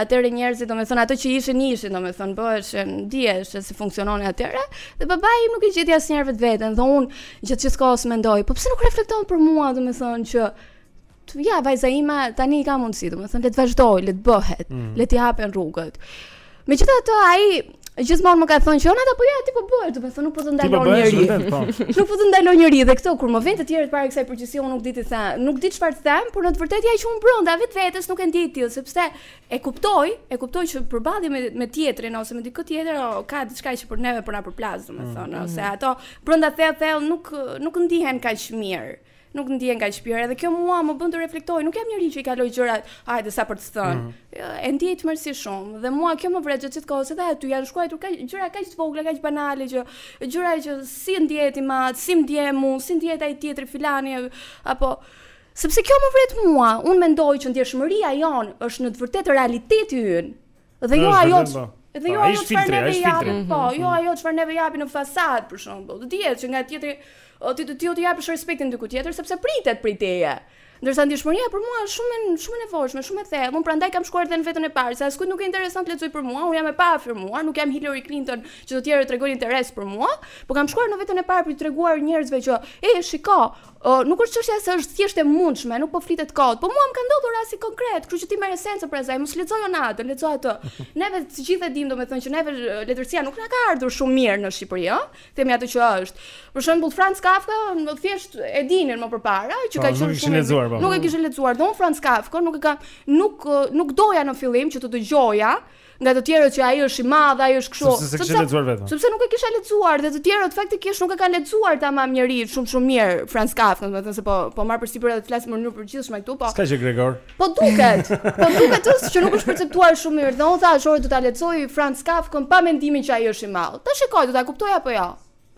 Atëherë njerëzit, domethënë ato që ishin ishin, domethënë bëheshin, dihesh se si funksiononte atëherë, dhe babai im nuk e gjeti asnjëherë vetveten, dhe unë gjatë gjithë kohës mendoj, po pse nuk reflekton për mua, domethënë që ja vajza ime tani i ka mundësitë, domethënë le të vazhdojë, le të bëhet, mm. le t'i hapen rrugët. Megjithatë ai Gjithmonë më ka thënë që Jonada po ja ti po bëhesh, domethënë nuk po të po ndalon njeri. Po. Nuk po të ndalon njeri dhe këtu kur më vënë të tjerët para kësaj përgjegjësie unë nuk di t'i them, nuk di çfarë të them, por në të vërtetë ja që unë brenda vetvetes nuk e ndjej të tillë sepse e kuptoj, e kuptoj që përballja me me tjetrin ose me dikë tjetër o, ka diçka që për neve po na përplas, domethënë mm, mm. ose ata brenda thellë thellë nuk nuk ndihen kaq mirë. nuk ndihen kaq mirë edhe kjo mua më bën të reflektoj nuk jam njeri që i kaloj gjërat hajde sa për të thënë mm -hmm. e ndjej tmerrësisht shumë dhe mua kjo më vret gjithë kohës dhe aty janë shkruar ka gjëra kaq të vogla kaq banale që gjëra që si ndjehet im atë si ndjehem unë si ndjehet ai tjetri filani apo sepse kjo më vret mua unë mendoj që ndjeshmëria jonë është në të vërtetë realiteti ynë Dhe jo ajo Dhe jo ajo çfarë neve japin, po, mhm, jo mhm. ajo çfarë neve japin në fasadë për shembull. Dihet që nga tjetri ti ti do të japësh respektin dikujt tjetër sepse pritet prej teje. Ndërsa ndjeshmëria për mua është shumë shumë e nevojshme, shumë e thellë. Unë prandaj kam shkruar edhe në vetën e parë, se askujt nuk i intereson të lexojë për mua, unë jam e paafirmuar, nuk jam Hillary Clinton që të tjerët tregojnë interes për mua, por kam shkruar në vetën e parë për t'u treguar njerëzve që e shiko, Nuk është çështja se është thjesht e mundshme, nuk po flitet kot, po mua më ka ndodhur rasti konkret, kështu që ti merr esencën prej asaj, mos lexo Jonadën, lexo atë. Neve të gjithë e dimë domethënë që neve letërsia nuk na ka ardhur shumë mirë në Shqipëri, ë? Themi atë që është. Për shembull Franz Kafka, ne thjesht e dinim më përpara që ka po, qenë shumë lexuar, po. nuk e kishin lexuar, dhe unë Franz Kafka, nuk e ka nuk nuk doja në fillim që të dëgjoja, nga të tjerët që ai është i madh, ai është kështu. Sepse sepse, sepse, sepse nuk e kisha lexuar dhe të tjerët faktikisht nuk e kanë lexuar tamam njeri shumë shumë mirë Franz Kafkën, domethënë se po po marr përsipër edhe të flasim në mënyrë përgjithshme këtu, po. S'ka që Gregor. Po duket. Po duket as që nuk është perceptuar shumë mirë. Dhe unë thash, "Ore, do ta lexoj Franz Kafkën pa mendimin që ai është i madh." Ta shikoj, do ta kuptoj apo jo.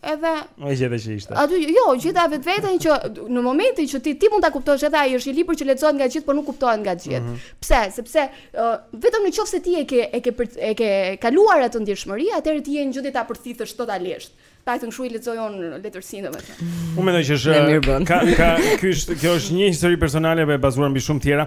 Edhe Më e gjeta që ishte. Aty jo, gjeta vetveten që në momentin që ti ti mund ta kuptosh edhe ai është një libër që lexohet nga të gjithë, por nuk kuptohet nga të gjithë. Mm -hmm. Pse? Sepse uh, vetëm në qoftë se ti e ke e ke për, e ke kaluar atë ndjeshmëri, atëherë ti je në gjendje ta përthithësh totalisht. Paktën kshu e lexoj unë letërsinë domethënë. Unë mendoj që është ka ka ky është kjo është një histori personale e bazuar mbi shumë tjera.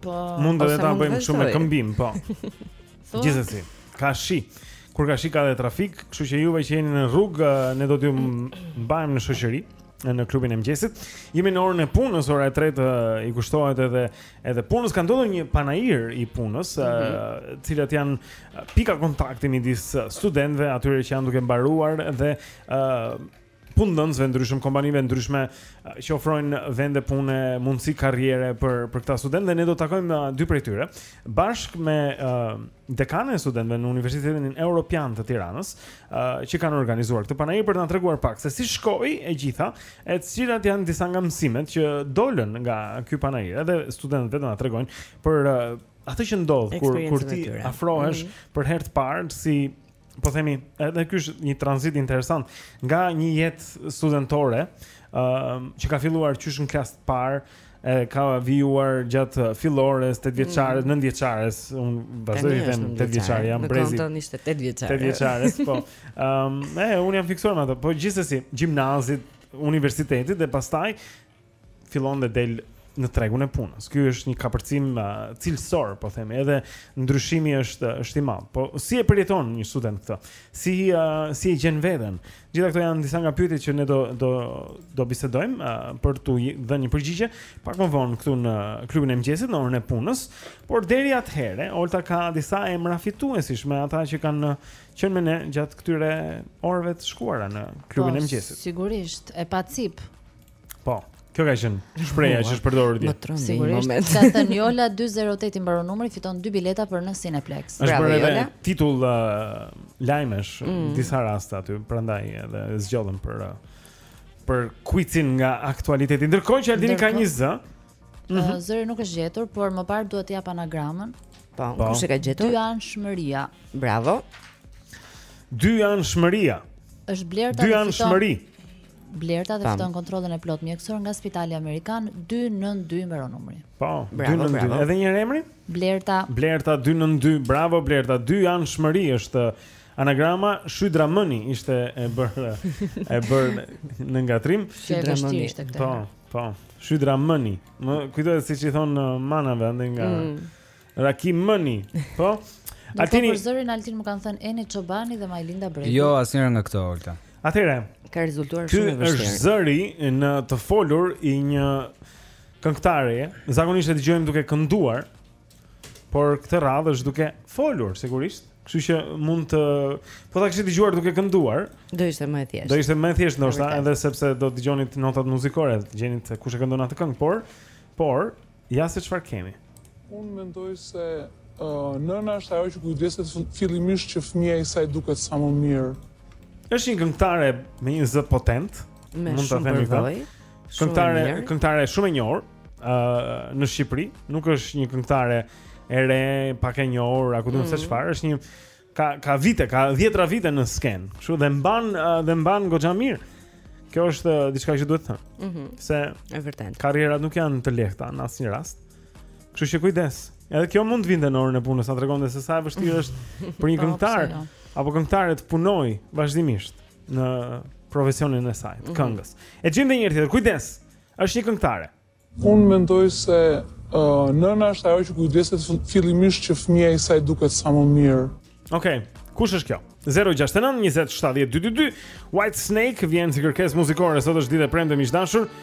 Po. Mund të ta bëjmë kështu me këmbim, po. Gjithsesi, ka shi. Kur ka shi ka dhe trafik, kështu që juve që jeni në rrugë, ne do t'ju mbajmë në shoqëri në klubin e mëngjesit. Jemi në orën e punës, ora e 3 i kushtohet edhe edhe punës ka ndodhur një panair i punës, të mm -hmm. cilat janë pika kontakti midis studentëve atyre që janë duke mbaruar dhe ë punëdhënësve ndryshëm, kompanive ndryshme që ofrojnë vende pune, mundësi karriere për për këta studentë dhe ne do të takojmë dy prej tyre bashkë me uh, dekanin e studentëve në Universitetin Europian të Tiranës, uh, që kanë organizuar këtë panair për të na treguar pak se si shkoi e gjitha, e cilat janë disa nga mësimet që dolën nga ky panair dhe studentët vetë na tregojnë për uh, atë që ndodh kur kur ti afrohesh mm -hmm. për herë të parë si po themi, edhe ky është një tranzit interesant nga një jetë studentore, ë uh, që ka filluar qysh në klasë të parë, e ka vijuar gjatë fillores, 8 vjeçares, mm. 9 vjeçares, un vazhdoj them 8 vjeçar jam brezi. Në kohën tonë ishte 8 vjeçar. 8 vjeçares, po. Ëm, um, e un jam fiksuar me ato, po gjithsesi, gjimnazit, universitetit dhe pastaj fillon dhe del në tregun e punës. Ky është një kapërcim uh, cilësor, po themi, edhe ndryshimi është është i madh. Po si e përjeton një student këtë? Si uh, si e gjen veten? Gjitha këto janë disa nga pyetjet që ne do do do bisedojmë uh, për t'u dhënë një përgjigje pak më vonë këtu në klubin e mëngjesit në orën e punës. Por deri atëherë, Olta ka disa emra fituesish me ata që kanë qenë me ne gjatë këtyre orëve të shkuara në klubin po, e mëngjesit. Sigurisht, e pa cip. Po. Kjo ka qenë shprehja që është përdorur dje. Sigurisht. Ka thënë Jola 208 i mbaron numri, fiton dy bileta për në Cineplex. Bravo Jola. Titull uh, lajmesh mm. disa raste aty, prandaj edhe zgjodhëm për uh, për quizin nga aktualiteti. Ndërkohë që Altini ka një zë, Mm -hmm. Zëri nuk është gjetur, por më parë duhet të jap anagramën. Po, po. kush e ka gjetur? Dyanshmëria. Bravo. Dyanshmëria. Është Blerta Dyanshmëria. Blerta dhe fiton kontrollin e plotë mjekësor nga Spitali Amerikan 292 me numrin. Po, 292. Edhe një herë emrin? Blerta. Blerta 292. Bravo Blerta. Dyanshmëri është anagrama Shydra Mëni ishte e bërë e bërë në ngatërrim. Shydra Mëni ishte këtë. Po. Po, shydra mëni. Më kujtohet siç i thonë uh, manave, andej nga mm. raki mëni. Po, Për zërin Altin më kanë thënë Eni Çobani dhe Majlinda Bregu. Jo, asnjëra nga këto Olta. Atëherë, ka rezultuar shumë e vështirë. Ky është zëri në të folur i një këngëtare. Zakonisht e dëgjojmë duke kënduar, Por këtë radhë është duke folur, sigurisht. Kështu që mund të po ta kishit dëgjuar duke kënduar. Do ishte më e thjeshtë. Do ishte më e thjeshtë ndoshta, edhe sepse do të dëgjonit notat muzikore, të gjenit se kush e këndon atë këngë, por por ja se çfarë kemi. Unë mendoj se uh, nëna është ajo që kujdeset fillimisht që fëmija i saj të duket sa më mirë. Është një këngëtare me një zë potent, mund ta themi këtë. Këngëtare, këngëtare shumë e njohur ë uh, në Shqipëri, nuk është një këngëtare e re, pak e njohur, a ku ta di unë mhm. se çfarë, është një ka ka vite, ka dhjetëra vite në skenë, kështu dhe mban uh, dhe mban goxha mirë. Kjo është uh, diçka që duhet të them. Ëh. Mm se e vërtetë. Karrierat nuk janë të lehta në asnjë rast. Kështu që kujdes. Edhe kjo mund të vinte në orën e punës, të na tregonte se sa e vështirë është për një po, këngëtar apo këngëtare të punojë vazhdimisht. në profesionin e saj, të mhm. këngës. Mm -hmm. E dëgjojmë dhe një herë tjetër. Kujdes. Është një këngëtare. Unë mendoj se uh, nëna është ajo që kujdeset fillimisht që fëmija i saj të duket sa më mirë. Okej, okay. kush është kjo? 069 20 70 222 Whitesnake vjen si kërkesë muzikore Sot është ditë e premte, miq të dashur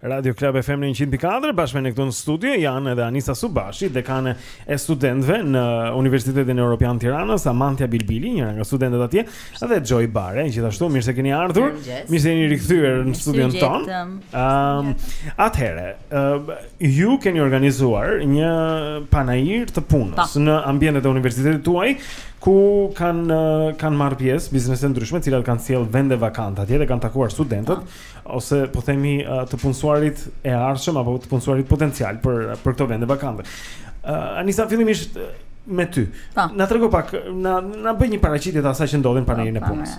Radio Club FM në 100.4 bashkë me ne këtu në studio janë edhe Anisa Subashi, dekane e studentëve në Universitetin Europian të Tiranës, Amantja Bilbili, njëra nga studentët atje, dhe Xhoi Bare, gjithashtu mirë se keni ardhur. Mirë se jeni rikthyer në studion tonë. Ëm, atëherë, ju keni organizuar një panair të punës në ambientet e universitetit tuaj ku kanë kanë marrë pjesë biznese të ndryshme, të cilat kanë sjellë vende vakante atje dhe kanë takuar studentët. ose po themi të punësuarit e ardhshëm apo të punësuarit potencial për për këto vende vakante. Uh, Anisa fillimisht me ty. Pa. Po. Na trego pak, na na bëj një paraqitje të asaj që ndodhi në panairin, po, punës.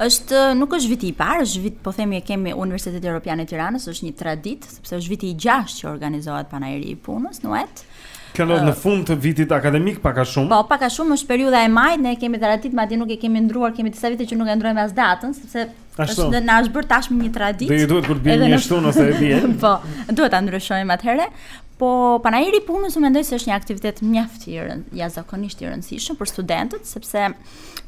Është nuk është viti i parë, është vit, po themi e kemi Universiteti Europian e Tiranës, është një traditë, sepse është viti i 6 që organizohet panairi i punës në UET. Kjo ndodh në fund të vitit akademik pak a shumë. Po, pak a shumë është periudha e majit, ne e kemi traditë, madje nuk e kemi ndruar, kemi disa vite që nuk e ndrojmë as datën, sepse Ashtu. Është na është bërë tashmë një traditë. Dhe ju duhet kur bie e shtunë ose e diel. po, duhet ta ndryshojmë atëherë. Po, panairi i punës unë mendoj se është një aktivitet mjaft i rënd, jashtëzakonisht i rëndësishëm për studentët sepse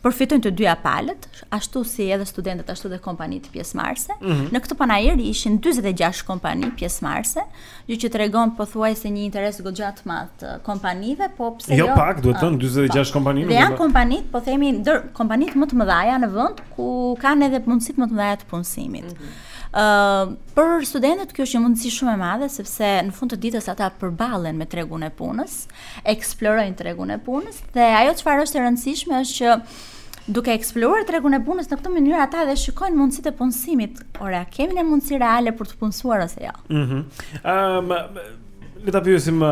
përfitojnë të dyja palët, ashtu si edhe studentët ashtu dhe kompanitë pjesëmarrëse. Mm -hmm. Në këtë panair ishin 46 kompani pjesëmarrëse, gjë që tregon pothuajse një interes goxha të madh të kompanive, po pse jo? Jo pak, duhet thënë 46 po. kompani. Dhe janë kompanitë, po themi ndër kompanitë më të mëdha në vend ku kanë edhe mundësitë më të mëdha të punësimit. Ëh, mhm. uh, për studentët kjo është një mundësi shumë e madhe sepse në fund të ditës ata përballen me tregun e punës, eksplorojnë tregun e punës dhe ajo çfarë është e rëndësishme është që Duke eksploruar tregun e punës në këtë mënyrë, ata edhe shikojnë mundësitë e punësimit. Pra, a kemi ne mundësi reale për të punësuar ose jo? Mhm. Ëm le ta pyesim,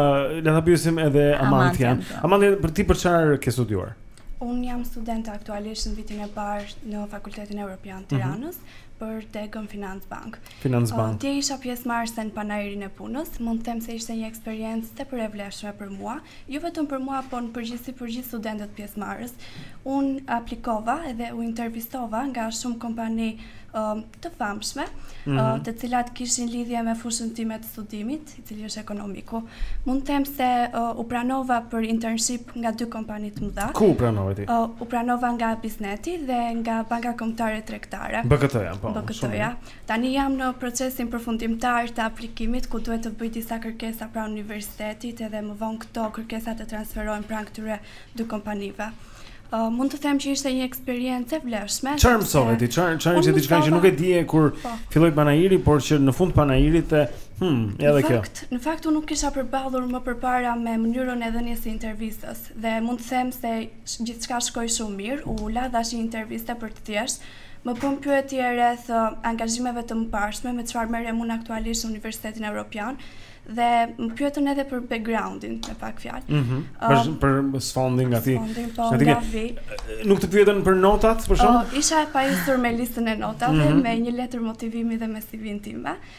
le ta pyesim edhe Amantian. Po. Amantia, po ti për çfarë ke studiuar? Un jam studente aktualisht në vitin e parë në Fakultetin Evropian të, mhm, Tiranës. Mm -hmm për degën Financë Bankë. Financë uh, Bankë. Ti isha pjesëmarrëse në panairin e punës, mund të them se ishte një eksperiencë tepër e vlefshme për mua, Jo vetëm për mua por në përgjithësi për gjithë studentët pjesëmarrës. Unë aplikova dhe u intervistova nga shumë kompani um, të famshme, mm -hmm. uh, të cilat kishin lidhje me fushën time të studimit, i cili është ekonomiku. Mund të them se uh, u pranova për internship nga dy kompani të mëdha. Ku u pranove ti? Uh, u pranova nga Bizneti dhe nga Banka Kombëtare Tregtare. BKT-ja, po. BKT-ja. Tani jam në procesin përfundimtar të aplikimit ku duhet të bëj disa kërkesa pranë universitetit edhe më vonë këto kërkesa të transferohen pranë këtyre dy kompanive. Uh, mund të them që ishte një eksperiencë e vlefshme. Çfarë mësove ti? Çfarë çfarë ishte diçka që nuk e dije kur po. filloi panairi, por që në fund panairit the hm, edhe kjo. Në fakt, në fakt unë nuk kisha përballur më përpara me mënyrën e dhënies së intervistës dhe mund të them se gjithçka shkoi shumë mirë. U realizua një intervistë tepër e thjeshtë, Më bënë pyetje rreth angazhimeve të mëparshme, me çfarë merrem unë aktualisht në Universitetin Evropian dhe më pyetën edhe për backgroundin, me pak fjalë. Ëh, mm -hmm. për për sfondin nga vjen. Sfondin po nga vij. Nuk të pyetën për notat, për shembull? Oh, isha e pajisur me listën e notave, mm -hmm. me një letër motivimi dhe me CV-në time.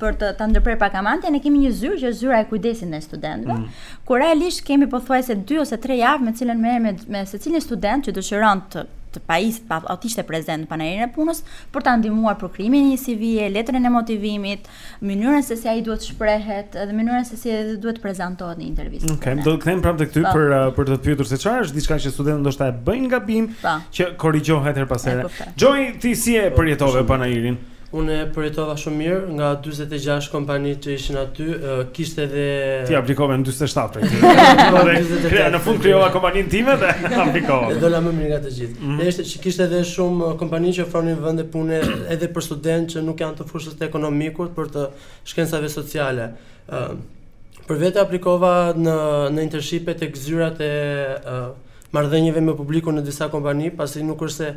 për të ta ndërprerë pak Amantia, ne kemi një zyrë që është zyra e kujdesit ndaj studentëve, mm. ku realisht kemi pothuajse 2 ose 3 javë me të cilën merrem me, me secilin student që dëshiron të të pajis pa ai të ishte prezent në panairin e punës për ta ndihmuar për krijimin e një CV-je, letrën e motivimit, mënyrën se si ai duhet të shprehet dhe mënyrën se si ai duhet të prezantohet në intervistë. Okej, okay, do të kthejmë prapë tek ty po. për uh, për të pyetur se çfarë është diçka që studentët ndoshta e bëjnë gabim pa. Po. që korrigjohet herë pas here. Joy, ti si e përjetove panairin? Unë e përjetova shumë mirë, nga 46 kompani që ishin aty, kishte edhe Ti aplikove në 47 prej tyre. Po, në në fund krijova kompaninë time dhe aplikova. Dhe dola më mirë nga të gjithë. Mm -hmm. Ishte që kishte edhe shumë kompani që ofronin vende pune edhe për studentë që nuk janë të fushës të ekonomikut, por të shkencave sociale. Ë uh, për vetë aplikova në në internshipe tek zyrat e uh, marrëdhënieve me publikun në disa kompani, pasi nuk është se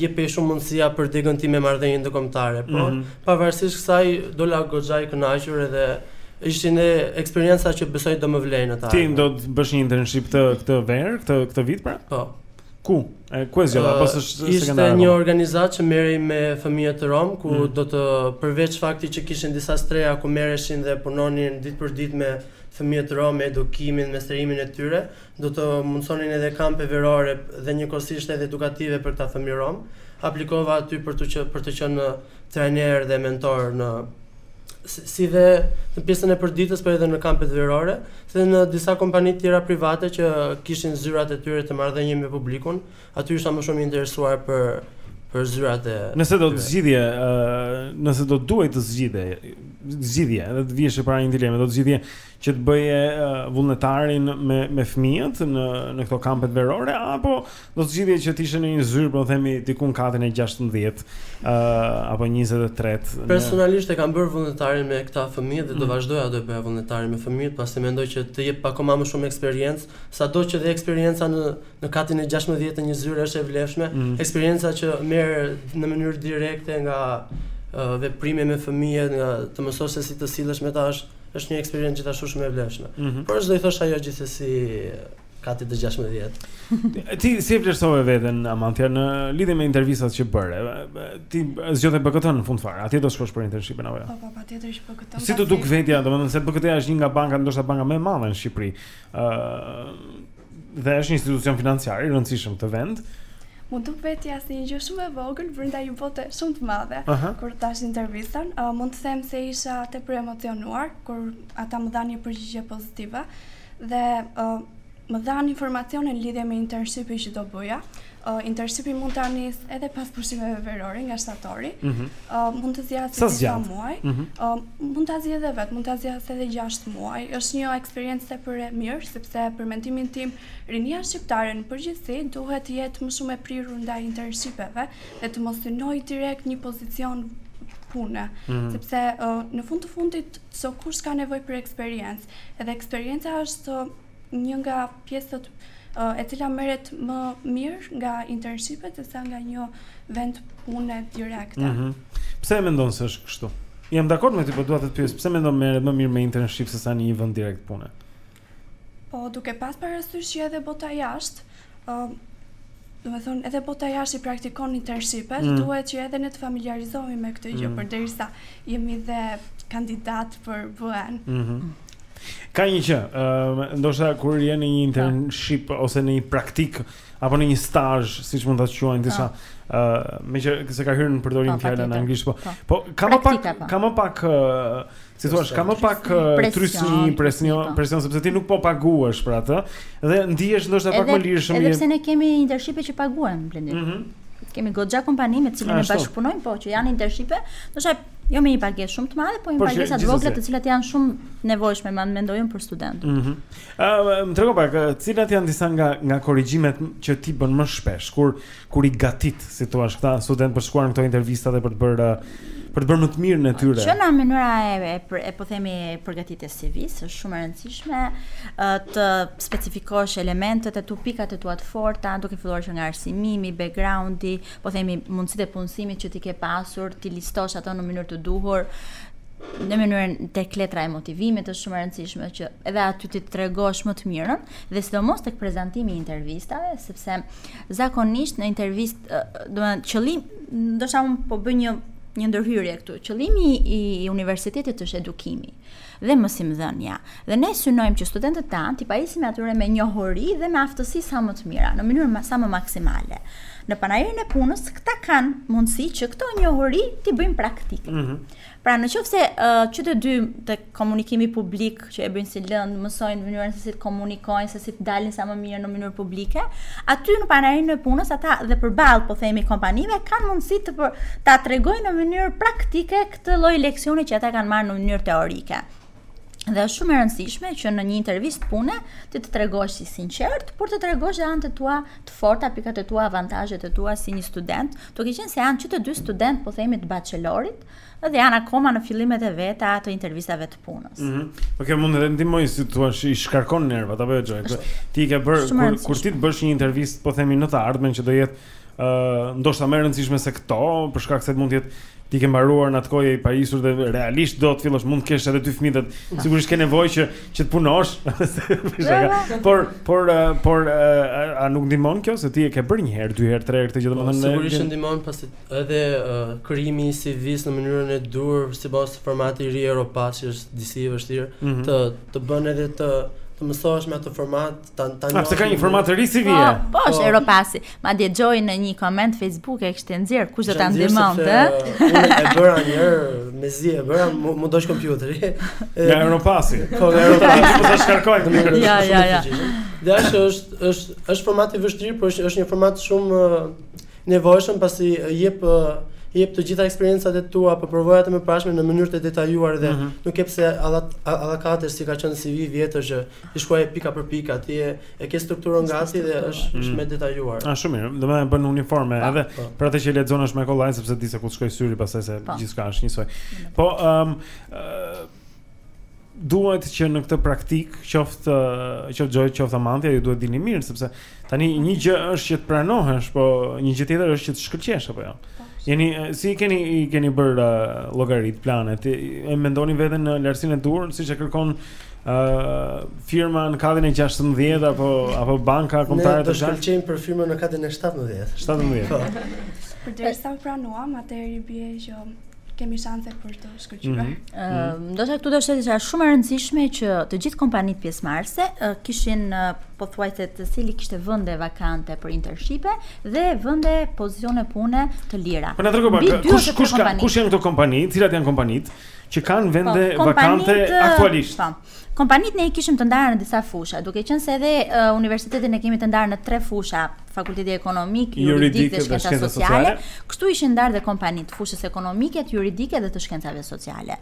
jepej shumë mundësia për degën time marrëdhënie ndërkombëtare, por mm -hmm. pavarësisht kësaj dola goxha i kënaqur edhe ishte një eksperiencë që besoj do më vlejë në ta. Ti do të bësh një internship të këtë verë, këtë këtë vit pra? Po. Ku? E ku e zgjodhe? Uh, është ishte një organizatë që merrej me fëmijët rom, ku mm. do të përveç fakti që kishin disa streha ku merreshin dhe punonin ditë për ditë me fëmijët rom me edukimin, me strehimin e tyre, Do të mundësonin edhe kampe verore dhe njëkohësisht edhe edukative për këta fëmijë rom. Aplikova aty për të për të qenë trajner dhe mentor në si dhe në pjesën e përditës, por edhe në kampet verore, si dhe në disa kompani të tjera private që kishin zyrat e tyre të marrëdhënieve me publikun, aty isha më shumë i interesuar për për zyrat e Nëse do të zgjidhje, nëse do të duhej të zgjidhje, zgjidhje, edhe të viheshe para një dileme, do të zgjidhje që të bëje vullnetarin me me fëmijët në në këto kampet verore apo do të zgjidhje që të ishe në një zyre po themi diku në katin e 16 ë apo 23 Personalisht e kam bërë vullnetarin me këta fëmijë dhe do mm. vazhdoja të bëja vullnetarin me fëmijët pasi mendoj që të jep pak më shumë eksperiencë sado që dhe eksperienca në në katin e 16 të një zyre është e vlefshme mm. eksperienca që merr në mënyrë direkte nga veprimi me fëmijët nga të mësosh se si të sillesh me ta është është një eksperiencë gjithashtu shumë e vlefshme. Mm -hmm. Por s'do i thosha jo gjithsesi katit të 16. ti si e vlerësove veten Amantia në lidhje me intervistat që bëre? Ti zgjodhe BKT në fund fare. Atje do shkosh për internshipin apo jo? Po, po, patjetër që BKT. Si t'u duk vetja, domethënë se BKT është një nga bankat, ndoshta banka më e madhe në Shqipëri. ë dhe është një institucion financiar i rëndësishëm në këtë vend. M'u duk vetja si një gjë shumë e vogël brenda një bote shumë të madhe. Uh -huh. Kur dhashë intervistën, uh, mund të them se isha tepër e emocionuar, kur ata më dhanë një përgjigje pozitive, dhe uh, më dhanë informacione në lidhje me internshipin që do bëja, uh, intershipi mund ta nis edhe pas pushimeve verore nga shtatori. Ëh, mm -hmm. uh, mund të zgjasë disa muaj. Ëh, mm -hmm. uh, mund ta zgjidhë vetë, mund ta zgjasë edhe 6 muaj. Është një eksperiencë e mirë sepse për mendimin tim rinia shqiptare në përgjithësi duhet të jetë më shumë e prirur ndaj intershipeve dhe të mos synojë direkt një pozicion pune, mm -hmm. sepse uh, në fund të fundit çdokush ka nevojë për eksperiencë. Edhe eksperienca është një nga pjesët e cila merret më mirë nga internshipet sesa nga një vend pune direkte. Mm -hmm. Pse e mendon se është kështu? Jam dakord me ty, po dua të të pyes, pse mendon merret më mirë me internship se sa një vend direkt pune? Po, duke pas parasysh që edhe bota jashtë, Ëm Do me thënë, edhe bota jashtë i praktikon internshipet, mm. duhet që edhe ne të familiarizohemi me këtë gjë, mm. përderisa jemi dhe kandidat për BE-në. Mm -hmm. Ka një që, uh, ndoshta kur je në një internship pa. ose në një praktikë apo në një stazh, siç mund ta quajnë disa, ë, uh, meqë s'e ka hyrë në përdorim fjalën në anglisht, po. Po, ka më pak, ka më pak uh, Si thua, ka më pak trysni, presion, po. presion sepse ti nuk po paguhesh për atë dhe ndihesh ndoshta pak më lirshëm. Edhe pse ne kemi internshipe që paguhen, Blendi. Mm -hmm. Kemi goxha kompani me të cilën ne bashkëpunojmë, po që janë internshipe, ndoshta jo me një pagesë shumë të madhe, po një po, pagesë të vogla, të cilat janë shumë nevojshme, mendoj unë për studentët. Ëh. Mm -hmm. Ëm, uh, më trego pak, cilat janë disa nga nga korrigjimet që ti bën më shpesh kur kur i gatit, si thua, këta studentë për të shkuar në këto intervista dhe për të bërë për të bërë më të mirën e tyre. Që nga mënyra e, e, e po themi përgatitjes së CV-së, është shumë e rëndësishme të specifikosh elementet e tu, pikat e tua të forta, duke filluar që nga arsimimi, backgroundi, po themi mundësitë e punësimit që ti ke pasur, t'i listosh ato në mënyrë të duhur, në mënyrën tek letra e motivimit është shumë e rëndësishme që edhe aty ti të tregosh më të mirën. dhe sidomos tek prezantimi i intervistave, sepse zakonisht në intervistë, do të thënë qëllim, ndoshta un po bëj një një ndërhyrje këtu. Qëllimi i universitetit është edukimi dhe mësimdhënia. Dhe ne synojmë që studentët tanë t'i pajisim atyre me njohuri dhe me aftësi sa më të mira, në mënyrë sa më maksimale. Në panairin e punës këta kanë mundësi që këto njohuri t'i bëjnë praktike. Mm -hmm. Pra në qofë se uh, që të dy te komunikimi publik që e bëjnë si lëndë, mësojnë në mënyrën se si të komunikojnë, se si të dalin sa më mirë në mënyrë publike, aty në panairin e punës ata dhe përballë po themi kompanive kanë mundësi të për, ta tregojnë në mënyrë praktike këtë lloj leksioni që ata kanë marrë në mënyrë teorike. Dhe është shumë e rëndësishme që në një intervistë pune ti të tregohesh i sinqertë, por të tregosh dhe anët e tua të forta, pikat e tua, avantazhet e tua si një student, duke qenë se janë që të dy student, po themi të bachelorit, Dhe janë akoma në fillimet e veta të intervistave të punës. Mm -hmm. Ok, mund të ndihmojë si thua, i shkarkon nervat apo jo. Ti ke bërë kur, kur ti të bësh një intervistë, po themi në të ardhmen që do jetë ë uh, ndoshta më e rëndësishme se këto, për shkak se mund të jetë ti ke mbaruar në atë kohë i pajisur dhe realisht do të fillosh mund të kesh edhe dy fëmijë dhe sigurisht ke nevojë që që të punosh. por por por a nuk ndihmon kjo se ti e ke bërë një herë, dy herë, tre herë këtë gjë domethënë. Sigurisht ndihmon pasi Edhe krijimi i CV-së në mënyrën e duhur, sipas formatit të ri Europass që është disi i vështirë, mm -hmm. të të bën edhe të të mësohesh me atë format ta ta njohësh. Pse ka një format të ri CV-je? Po, po, është po. Europassi. Madje Joy në një koment Facebook e kishte nxjerrë kush do ta ndihmonte. Unë e bëra një herë mezi e bëra m'u dogj kompjuteri. Nga Europassi. Po, nga Europassi, po s'e shkarkoj. Ja, ja, ja. Dhe është është është format i vështirë, por është është një format shumë nevojshëm pasi jep jep të gjitha eksperiencat e tua apo përvojat e mëparshme në mënyrë të detajuar dhe mm -hmm. nuk ke pse alla A4 si ka qenë CV e vjetër që t'i shkruash pika për pika ti e, e ke strukturën gati dhe është mm -hmm. më detajuar. Është shumë mirë. Domethënë bën uniforme po, edhe po. për atë që lexon është më kollaj sepse di se ku t'i shkojë syri pastaj se gjithçka është njësoj. Po ëm um, uh, Duhet që në këtë praktikë, qoftë qoftë Joy, qoftë Amantia, ju duhet ta dini mirë sepse tani një gjë është që të pranohesh, po një gjë tjetër është që të shkëlqesh apo jo. Po, Jeni si i keni i keni bërë uh, llogaritë, planet, e mendoni veten në lartësinë e duhur, siç e kërkon ë uh, firma në katin e 16 apo apo banka kombëtare të shkëlqeni. Ne do shkëlqejmë për firmën në katin e 17. 17. Përderisa u pranuam, atëherë i bie që kemi shanse për të shkëlqyer. Mm -hmm. Ndoshta këtu do të thoja se është shumë e rëndësishme që të gjithë kompanitë pjesëmarrëse kishin pothuajse secili kishte vende vakante për internshipe dhe vende pozicione pune të lira. Po na trego pak, kush kush ka, kush janë këto kompani, cilat janë kompanitë që kanë vende po, vakante aktualisht? Po. Kompanitë ne i kishim të ndarë në disa fusha, duke qenë se edhe universitetin e kemi të ndarë në tre fusha, Fakulteti Ekonomik, Juridik dhe Shkenca Sociale, kështu ishin ndarë dhe kompanitë, fushës ekonomike, të juridike dhe të shkencave sociale.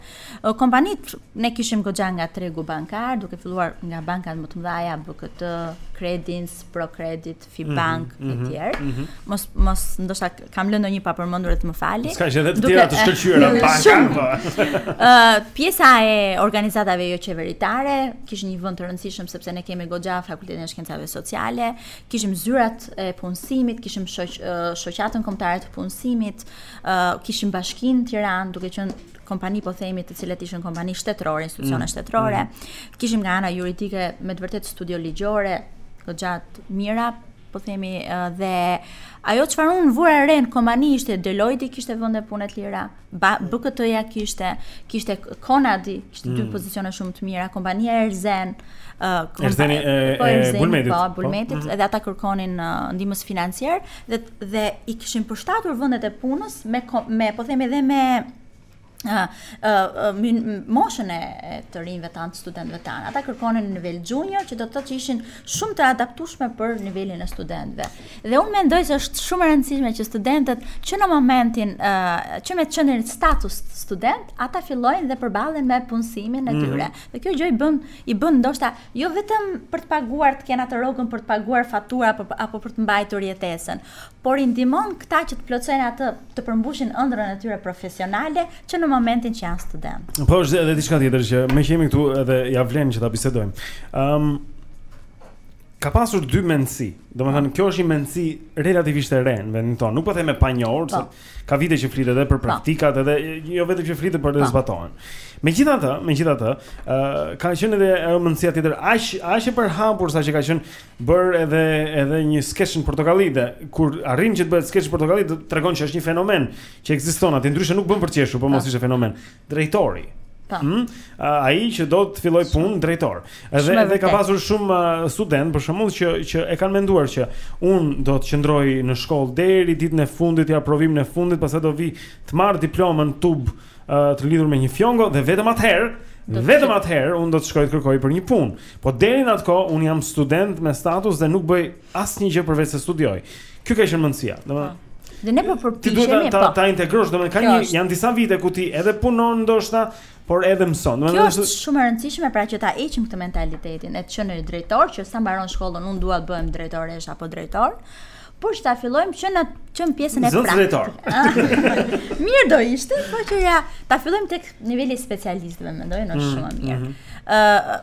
Kompanitë ne kishim goxha nga tregu bankar, duke filluar nga bankat më të mëdha, BKT, Credins, ProCredit, Fibank mhm, mm -hmm, etj. Mm -hmm. Mos mos ndoshta kam lënë ndonjë pa përmendur të më falin. Se ka edhe të tjera të shkëlqyera në banka. Po. Ëh, pjesa e organizatave joqeveritare kishin një vend të rëndësishëm sepse ne kemi goxha fakultetin e shkencave sociale, kishim zyrat e punësimit, kishim shoqatën kombëtare të punësimit, ëh, kishim bashkinë Tiranë, duke qenë kompani po themi të cilat ishin kompani shtetërore, institucione mm. shtetërore. Mm. Kishim nga ana juridike me të vërtetë studio ligjore, mjaft të mira, po themi dhe ajo çfarë unë vura re në kompani ishte Deloitte kishte vende pune të lira, BKT-ja kishte, kishte Konadi, kishte mm. dy pozicione shumë të mira, kompania Erzen, Erzeni e, po, e, Bulmetit, po, po. Bulmetit mm. edhe ata kërkonin uh, ndihmës financier dhe dhe i kishin përshtatur vendet e punës me me po themi edhe me moshën e të rinjve tanë, studentëve tanë. Ata kërkonin në nivel junior, që do të thotë që ishin shumë të adaptueshme për nivelin e studentëve. Dhe unë mendoj se është shumë e rëndësishme që studentët që në momentin që marrin status student, ata fillojnë dhe përballen me punësimin e mhm. tyre. Dhe kjo gjë i bën i bën ndoshta Jo vetëm për të paguar të kenë atë rrogën për të paguar fatura apo, apo për të mbajtur jetesën, por i ndihmon këta që të plotësojnë atë të përmbushin ëndrrën e tyre profesionale që në momentin që janë studentë. Po është edhe diçka tjetër që meqë jemi këtu edhe ja vlen që ta bisedojmë. Ëm um, ka pasur dy mendësi. Domethënë kjo është një mendësi relativisht e re në vendin tonë. Nuk po them e panjohur, po. Ka vite që flitet edhe për praktikat edhe jo vetëm që flitet por edhe zbatohen. Megjithatë, megjithatë, ë uh, ka qenë edhe mendësia tjetër aq aq e përhapur sa që ka qenë bërë edhe edhe një skeç në Portokalli dhe kur arrin që të bëhet skeç në Portokalli tregon që është një fenomen që ekziston se ndryshe nuk bën për të qeshur, po mos ishte fenomen. drejtori. Po. Mm? Ai që do të fillojë punë drejtor. Edhe edhe ka pasur shumë uh, studentë për shembull që që e kanë menduar që unë do të qëndroj në shkollë deri ditën e fundit, jap provimin e fundit, pastaj do vij të marr diplomën tub uh, të lidhur me një fjongo dhe vetëm atëherë Vetëm atëherë unë do të shkoj të kërkoj për një punë. Po deri në atë kohë unë jam student me status dhe nuk bëj Asnjë gjë përveç se studioj. Kjo ka qenë mendësia. Domethënë, Dhe ne po, ti duhet përpiqemi ta ta, po. ta integrosh, domethënë ka Kjo një është. janë disa vite ku ti edhe punon ndoshta, por edhe mëson. Kjo Domethënë është shumë e rëndësishme pra që ta heqim këtë mentalitetin e të qenit drejtor që sa mbaron shkollën unë dua të bëhem drejtoreshë apo drejtor, por që ta fillojmë që në që në pjesën e Zëvendës praktikës. drejtor. Ah, mirë do ishte, po që ja ta fillojmë tek niveli i specialistëve, mendoj unë shumë më mirë. Ë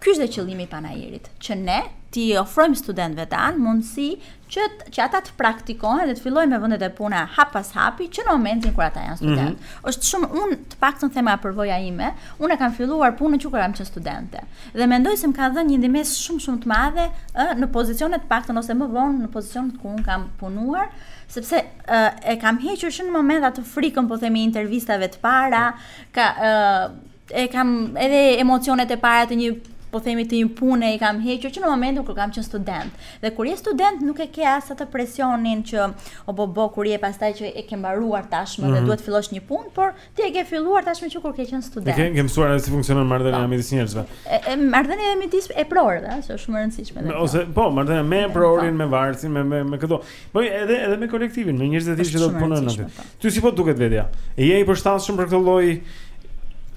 Ky është dhe qëllimi i panairit, që ne t'i ofrojmë studentëve tanë mundësi që që ata të praktikohen dhe të fillojnë me vendet e punës hap pas hapi që në momentin kur ata janë mhm. studentë. Mm -hmm. Është shumë unë të paktën them nga përvoja ime, unë kam filluar punën që kur kam qenë studente. Dhe mendoj se më ka dhënë një ndihmë shumë shumë të madhe ë në pozicione të paktën ose më vonë në pozicionet ku unë kam punuar, sepse ë e kam hequr shumë në moment atë, frikën po themi të intervistave të para, ka ë e kam edhe emocionet e para të një po themi të një pune i kam hequr që në momentin kur kam qenë student. Dhe kur je student nuk e ke as atë presionin që o bo bo kur je pastaj që e ke mbaruar tashmë mm -hmm. dhe mhm. duhet të fillosh një punë, por ti e ke filluar tashmë që kur ke qenë student. Ke ke mësuar si funksionon marrëdhënia po. midis njerëzve. E marrëdhënia midis eprorëve, është shumë e rëndësishme. Ose po, marrëdhënia me eprorin, po. me vartësin, me me, me këto. Po edhe edhe me kolektivin, me njerëzit që do të punojnë aty. Po. Ty si të duket vetja? E je i përshtatshëm për këtë lloj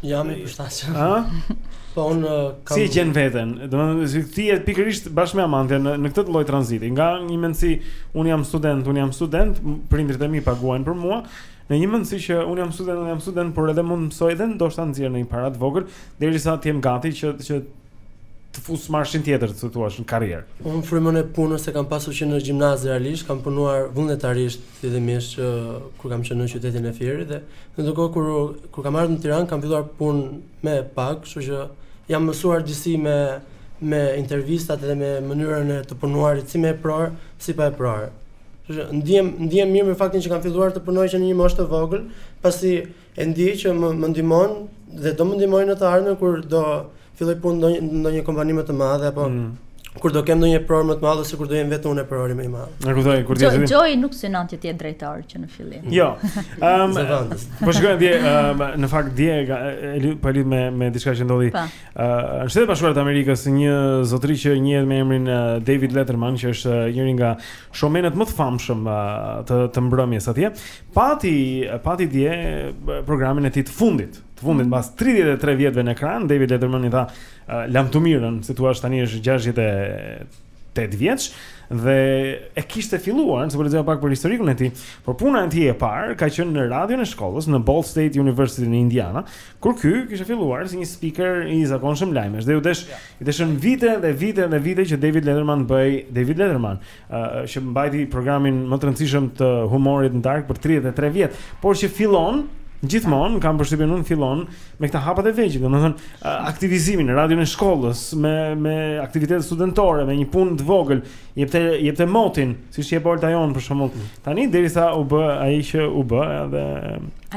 Jam i përshtatshëm. Ëh? Po un kam Si e gjen veten? Domethënë si ti je pikërisht bashkë me Amandën në në këtë lloj tranziti, nga një mendsi un jam student, un jam student, prindërit e mi paguajnë për mua, në një mendsi që un jam student, un jam student, por edhe mund të mësoj dhe ndoshta nxjerr ndonjë para të vogël derisa të jem gati që që të fus marshin tjetër, të thua, në karrierë. Un frymën e punës e kam pasur që në gjimnaz realisht, kam punuar vullnetarisht fillimisht që kur kam qenë në qytetin e Fierit dhe ndërkohë kur kur kam ardhur në Tiranë kam filluar punë me pak, kështu që jam mësuar disi me me intervistat dhe me mënyrën e të punuarit si me epror, si pa epror. Kështu që ndihem ndihem mirë me faktin që kam filluar të punoj që në një moshë të vogël, pasi E ndjej që më, më ndihmon dhe do më ndihmojë në të ardhmen kur do filloj punë në ndonjë kompani më të madhe apo mm. kur do kem ndonjë epror më të madh ose kur do jem vetë unë eprori më i madh. E kuptoj, kur ti je. Jo, nuk synon ti të jesh drejtor që në fillim. Jo. Ehm. Um, po shkoj dje um, në fakt dje po lidh me me diçka që ndodhi. Ëh, uh, në shtetet bashkuara të Amerikës një zotëri që njihet me emrin uh, David Letterman që është uh, njëri nga showmenët më të famshëm uh, të të mbrëmjes atje, Pati, pati dje programin e tij të fundit, të fundit mbas 33 vjetëve në ekran, David Letterman i tha lamtumirën, si thua tani është 68 vjeç dhe e kishte filluar, nëse po lexoj pak për historikun e tij, por puna e tij e parë ka qenë në radion e shkollës në Ball State University në Indiana, kur ky kishte filluar si një speaker i zakonshëm lajmesh dhe u desh, iu deshën vite dhe vite dhe vite që David Letterman bëhej David Letterman. uh, që mbajti programin më të rëndësishëm të humorit në darkë për 33 vjet, por që fillon gjithmonë kam përshtypjen unë fillon me këta hapat e vegjël, domethënë uh, aktivizimin në radion e shkollës, me me aktivitete studentore, me një punë të vogël, jepte jepte motin, siç e jep Olta jonë për shembull. Mm. Tani derisa u bë ai që u bë, edhe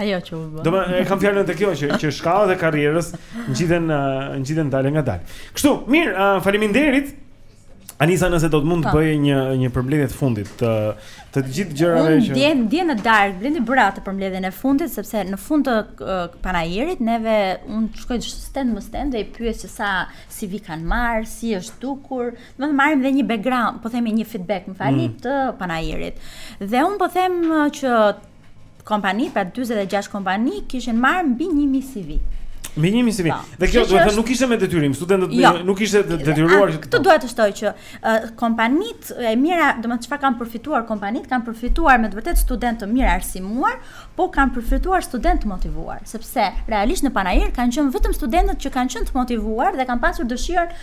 ajo që u bë. Domethënë kam fjalën te kjo që që shkallët e karrierës ngjiten uh, ngjiten dalëngadalë. Kështu, mirë, uh, faleminderit. Anisa nëse do të mund të po. bëje një një përmbledhje të fundit të të gjithë gjërave që Unë dje në darkë, Blendi, bëra atë përmbledhjen e fundit sepse në fund të uh, panairit neve unë shkoj stand më stand dhe i pyes se sa CV kanë marr, si është dukur, do të marrim dhe një background, po themi një feedback, më falni, mm. të panairit. Dhe unë po them që kompani, pra 46 kompani kishin marrë mbi 1000 CV. Mbi 1000 CV. Po. Dhe kjo duhet të thotë nuk ishte me detyrim, studentët jo. nuk ishte detyruar. Këtë dua të shtoj që uh, kompanitë e mira, domethënë çfarë kanë përfituar kompanitë, kanë përfituar me të vërtetë studentë të mirarsimuar, po kanë përfituar studentë të motivuar, sepse realisht në panair kanë qenë vetëm studentët që kanë qenë të motivuar dhe kanë pasur dëshirën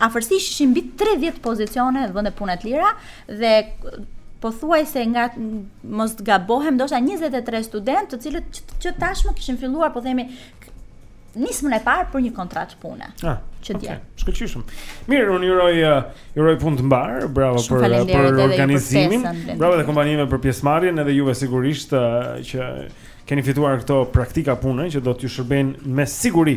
Afërsisht ishin mbi 30 pozicione vende pune të lira dhe pothuajse nga mos të gabohem, ndoshta 23 studentë të cilët që, që tashmë kishin filluar, po themi, nismën e parë për një kontratë pune. Ah, që okay. dje. Shkëlqyeshëm. Mirë, unë ju uroj, uh, ju uroj punë të mbarë, bravo Shumë për, uh, për organizimin, për bravo dhe kompanive për pjesëmarrjen edhe juve sigurisht uh, që keni fituar këto praktika pune që do t'ju shërbejnë me siguri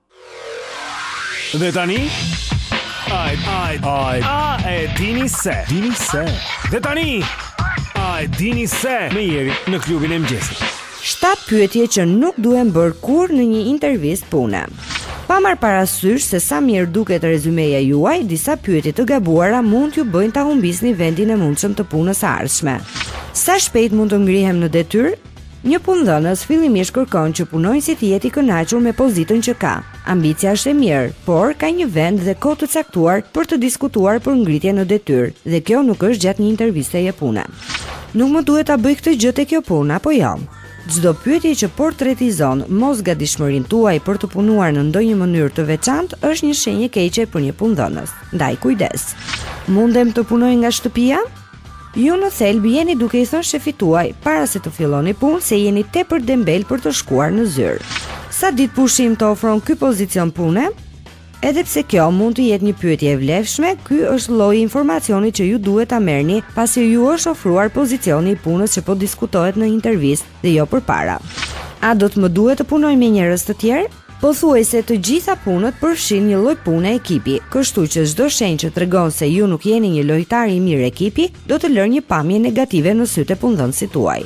Dhe tani Ai ai ai a e dini se dini se Dhe tani a e dini se me Jerin në klubin e mëngjesit 7 pyetje që nuk duhen bërë kurrë në një intervistë pune Pa marrë parasysh se sa mirë duket rezumeja juaj, disa pyetje të gabuara mund t'ju bëjnë ta humbisni vendin e mundshëm të punës së ardhshme. Sa shpejt mund të ngrihem në detyrë? Një punëdhënës fillimisht kërkon që punonjësi të jetë i kënaqur me pozitën që ka. Ambicia është e mirë, por ka një vend dhe kohë të caktuar për të diskutuar për ngritjen në detyrë, dhe kjo nuk është gjatë një interviste pune. Nuk më duhet ta bëj këtë gjë te kjo punë, apo jo? Çdo pyetje që portretizon mosgatishmërinë tuaj për të punuar në ndonjë mënyrë të veçantë është një shenjë e keqe për një punëdhënës. Ndaj kujdes. Mundem të punoj nga shtëpia? Ju në thelb jeni duke i thënë shefit tuaj para se të filloni punë se jeni tepër dembel për të shkuar në zyrë. Sa ditë pushim të ofron ky pozicion pune? Edhe pse kjo mund të jetë një pyetje e vlefshme, ky është lloji i informacionit që ju duhet ta merrni, pasi ju është ofruar pozicioni i punës që po diskutohet në intervistë dhe jo përpara. A do të më duhet të punoj me njerëz të tjerë? Pothuajse të gjitha punët përfshijnë një lloj pune ekipi, kështu që çdo shenjë që tregon se ju nuk jeni një lojtar i mirë ekipi, do të lërë një pamje negative në sytë e punëdhënësit tuaj.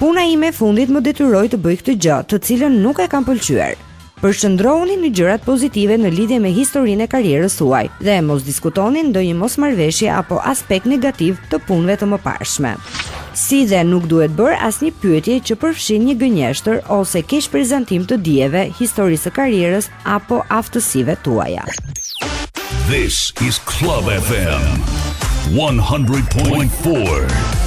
Puna ime e fundit më detyroi të bëj këtë gjë, të cilën nuk e kam pëlqyer. Përqendrohuni në gjërat pozitive në lidhje me historinë e karrierës suaj dhe mos diskutoni ndonjë mosmarrëveshje apo aspekt negativ të punëve të mëparshme. si dhe nuk duhet bërë asnjë pyetje që përfshin një gënjeshtër ose keqprezantim të dijeve, historisë së karrierës apo aftësive tuaja. This is Club FM 100.4.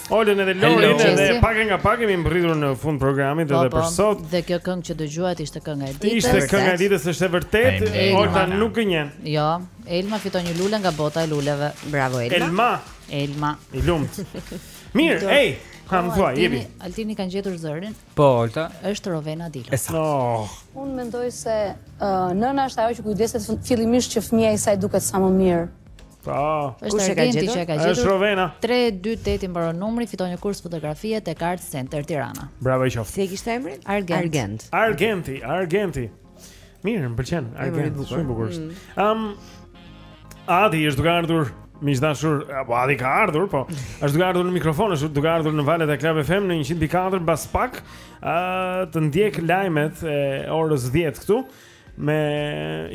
Oltën edhe Lorin dhe pak nga pak kemi mbërritur në fund të programit po, edhe po. për sot. Dhe kjo këngë që dëgjuat ishte kënga e ditës. Ishte kënga e ditës, është e vërtetë. Olta nuk gënjen. Jo, Elma fiton një lule nga bota e luleve. Bravo Elma. Elma. Elma. I lumtë. Mirë, ej. Kam thua, jepi. Altini kanë gjetur zërin. Po, Olta. Është Rovena Dilo. Esa. Oh. Unë mendoj se uh, nëna është ajo që kujdeset fillimisht që fëmija i saj të duket sa më mirë. Po. Është Argenti që e ka gjetur. Është Rovena. 328 i mbaron numri, fiton një kurs fotografie te Art Center Tirana. Bravo i qoftë. Si e kishte emrin? Argent. Argent. Argenti, Argenti. Mirë, më pëlqen. Argent, shumë bukur. Ëm mm. um, Adi është duke ardhur miq të dashur, apo Adi ka ardhur, po. Është duke ardhur në mikrofon, është duke ardhur në valët e Club FM në 104 mbas pak, ë të ndjekim lajmet e orës 10 këtu. me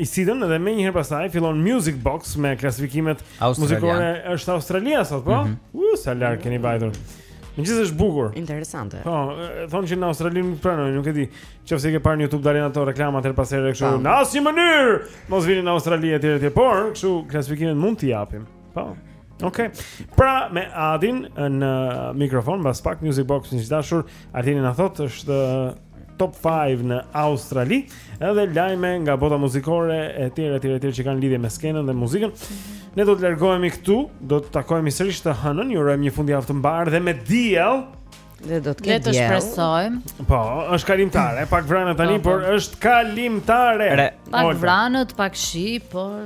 Isidën dhe menjëherë pastaj fillon Music Box me klasifikimet muzikore është Australia sot po? Mm -hmm. Uh, sa larg keni vajtur. Megjithëse është bukur. Interesante. Po, thonë që në Australi nuk pranojnë, nuk e di. Qoftë se ke parë në YouTube dalin ato reklama herë pas here kështu. Në asnjë mënyrë mos vini në Australi etj etj, por kështu klasifikimet mund t'i japim. Po. Okej. Okay. Pra me Adin në mikrofon mbas pak Music Box miq të dashur, Adi na thotë është top 5 në Australi, edhe lajme nga bota muzikore e tjera e tjera që kanë lidhje me skenën dhe muzikën. Ne do të largohemi këtu, do të takohemi sërish të hënën, ju urojmë një fundjavë të mbarë dhe me diell. Ne do të kemi diell. Le të shpresojmë. Po, është kalimtare, pak vranë tani, po, po. por është kalimtare. Pak vranë, pak shi, por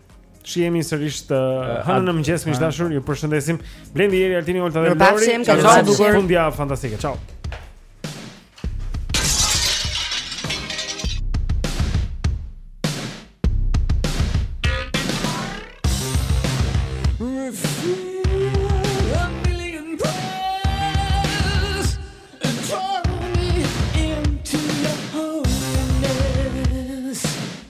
Shihemi sërish të hënën në mëngjes miq të dashur, ju përshëndesim. Blendi Eri Altini Olta dhe Lori. Mirupafshim, një fundjavë fantastike. Ciao.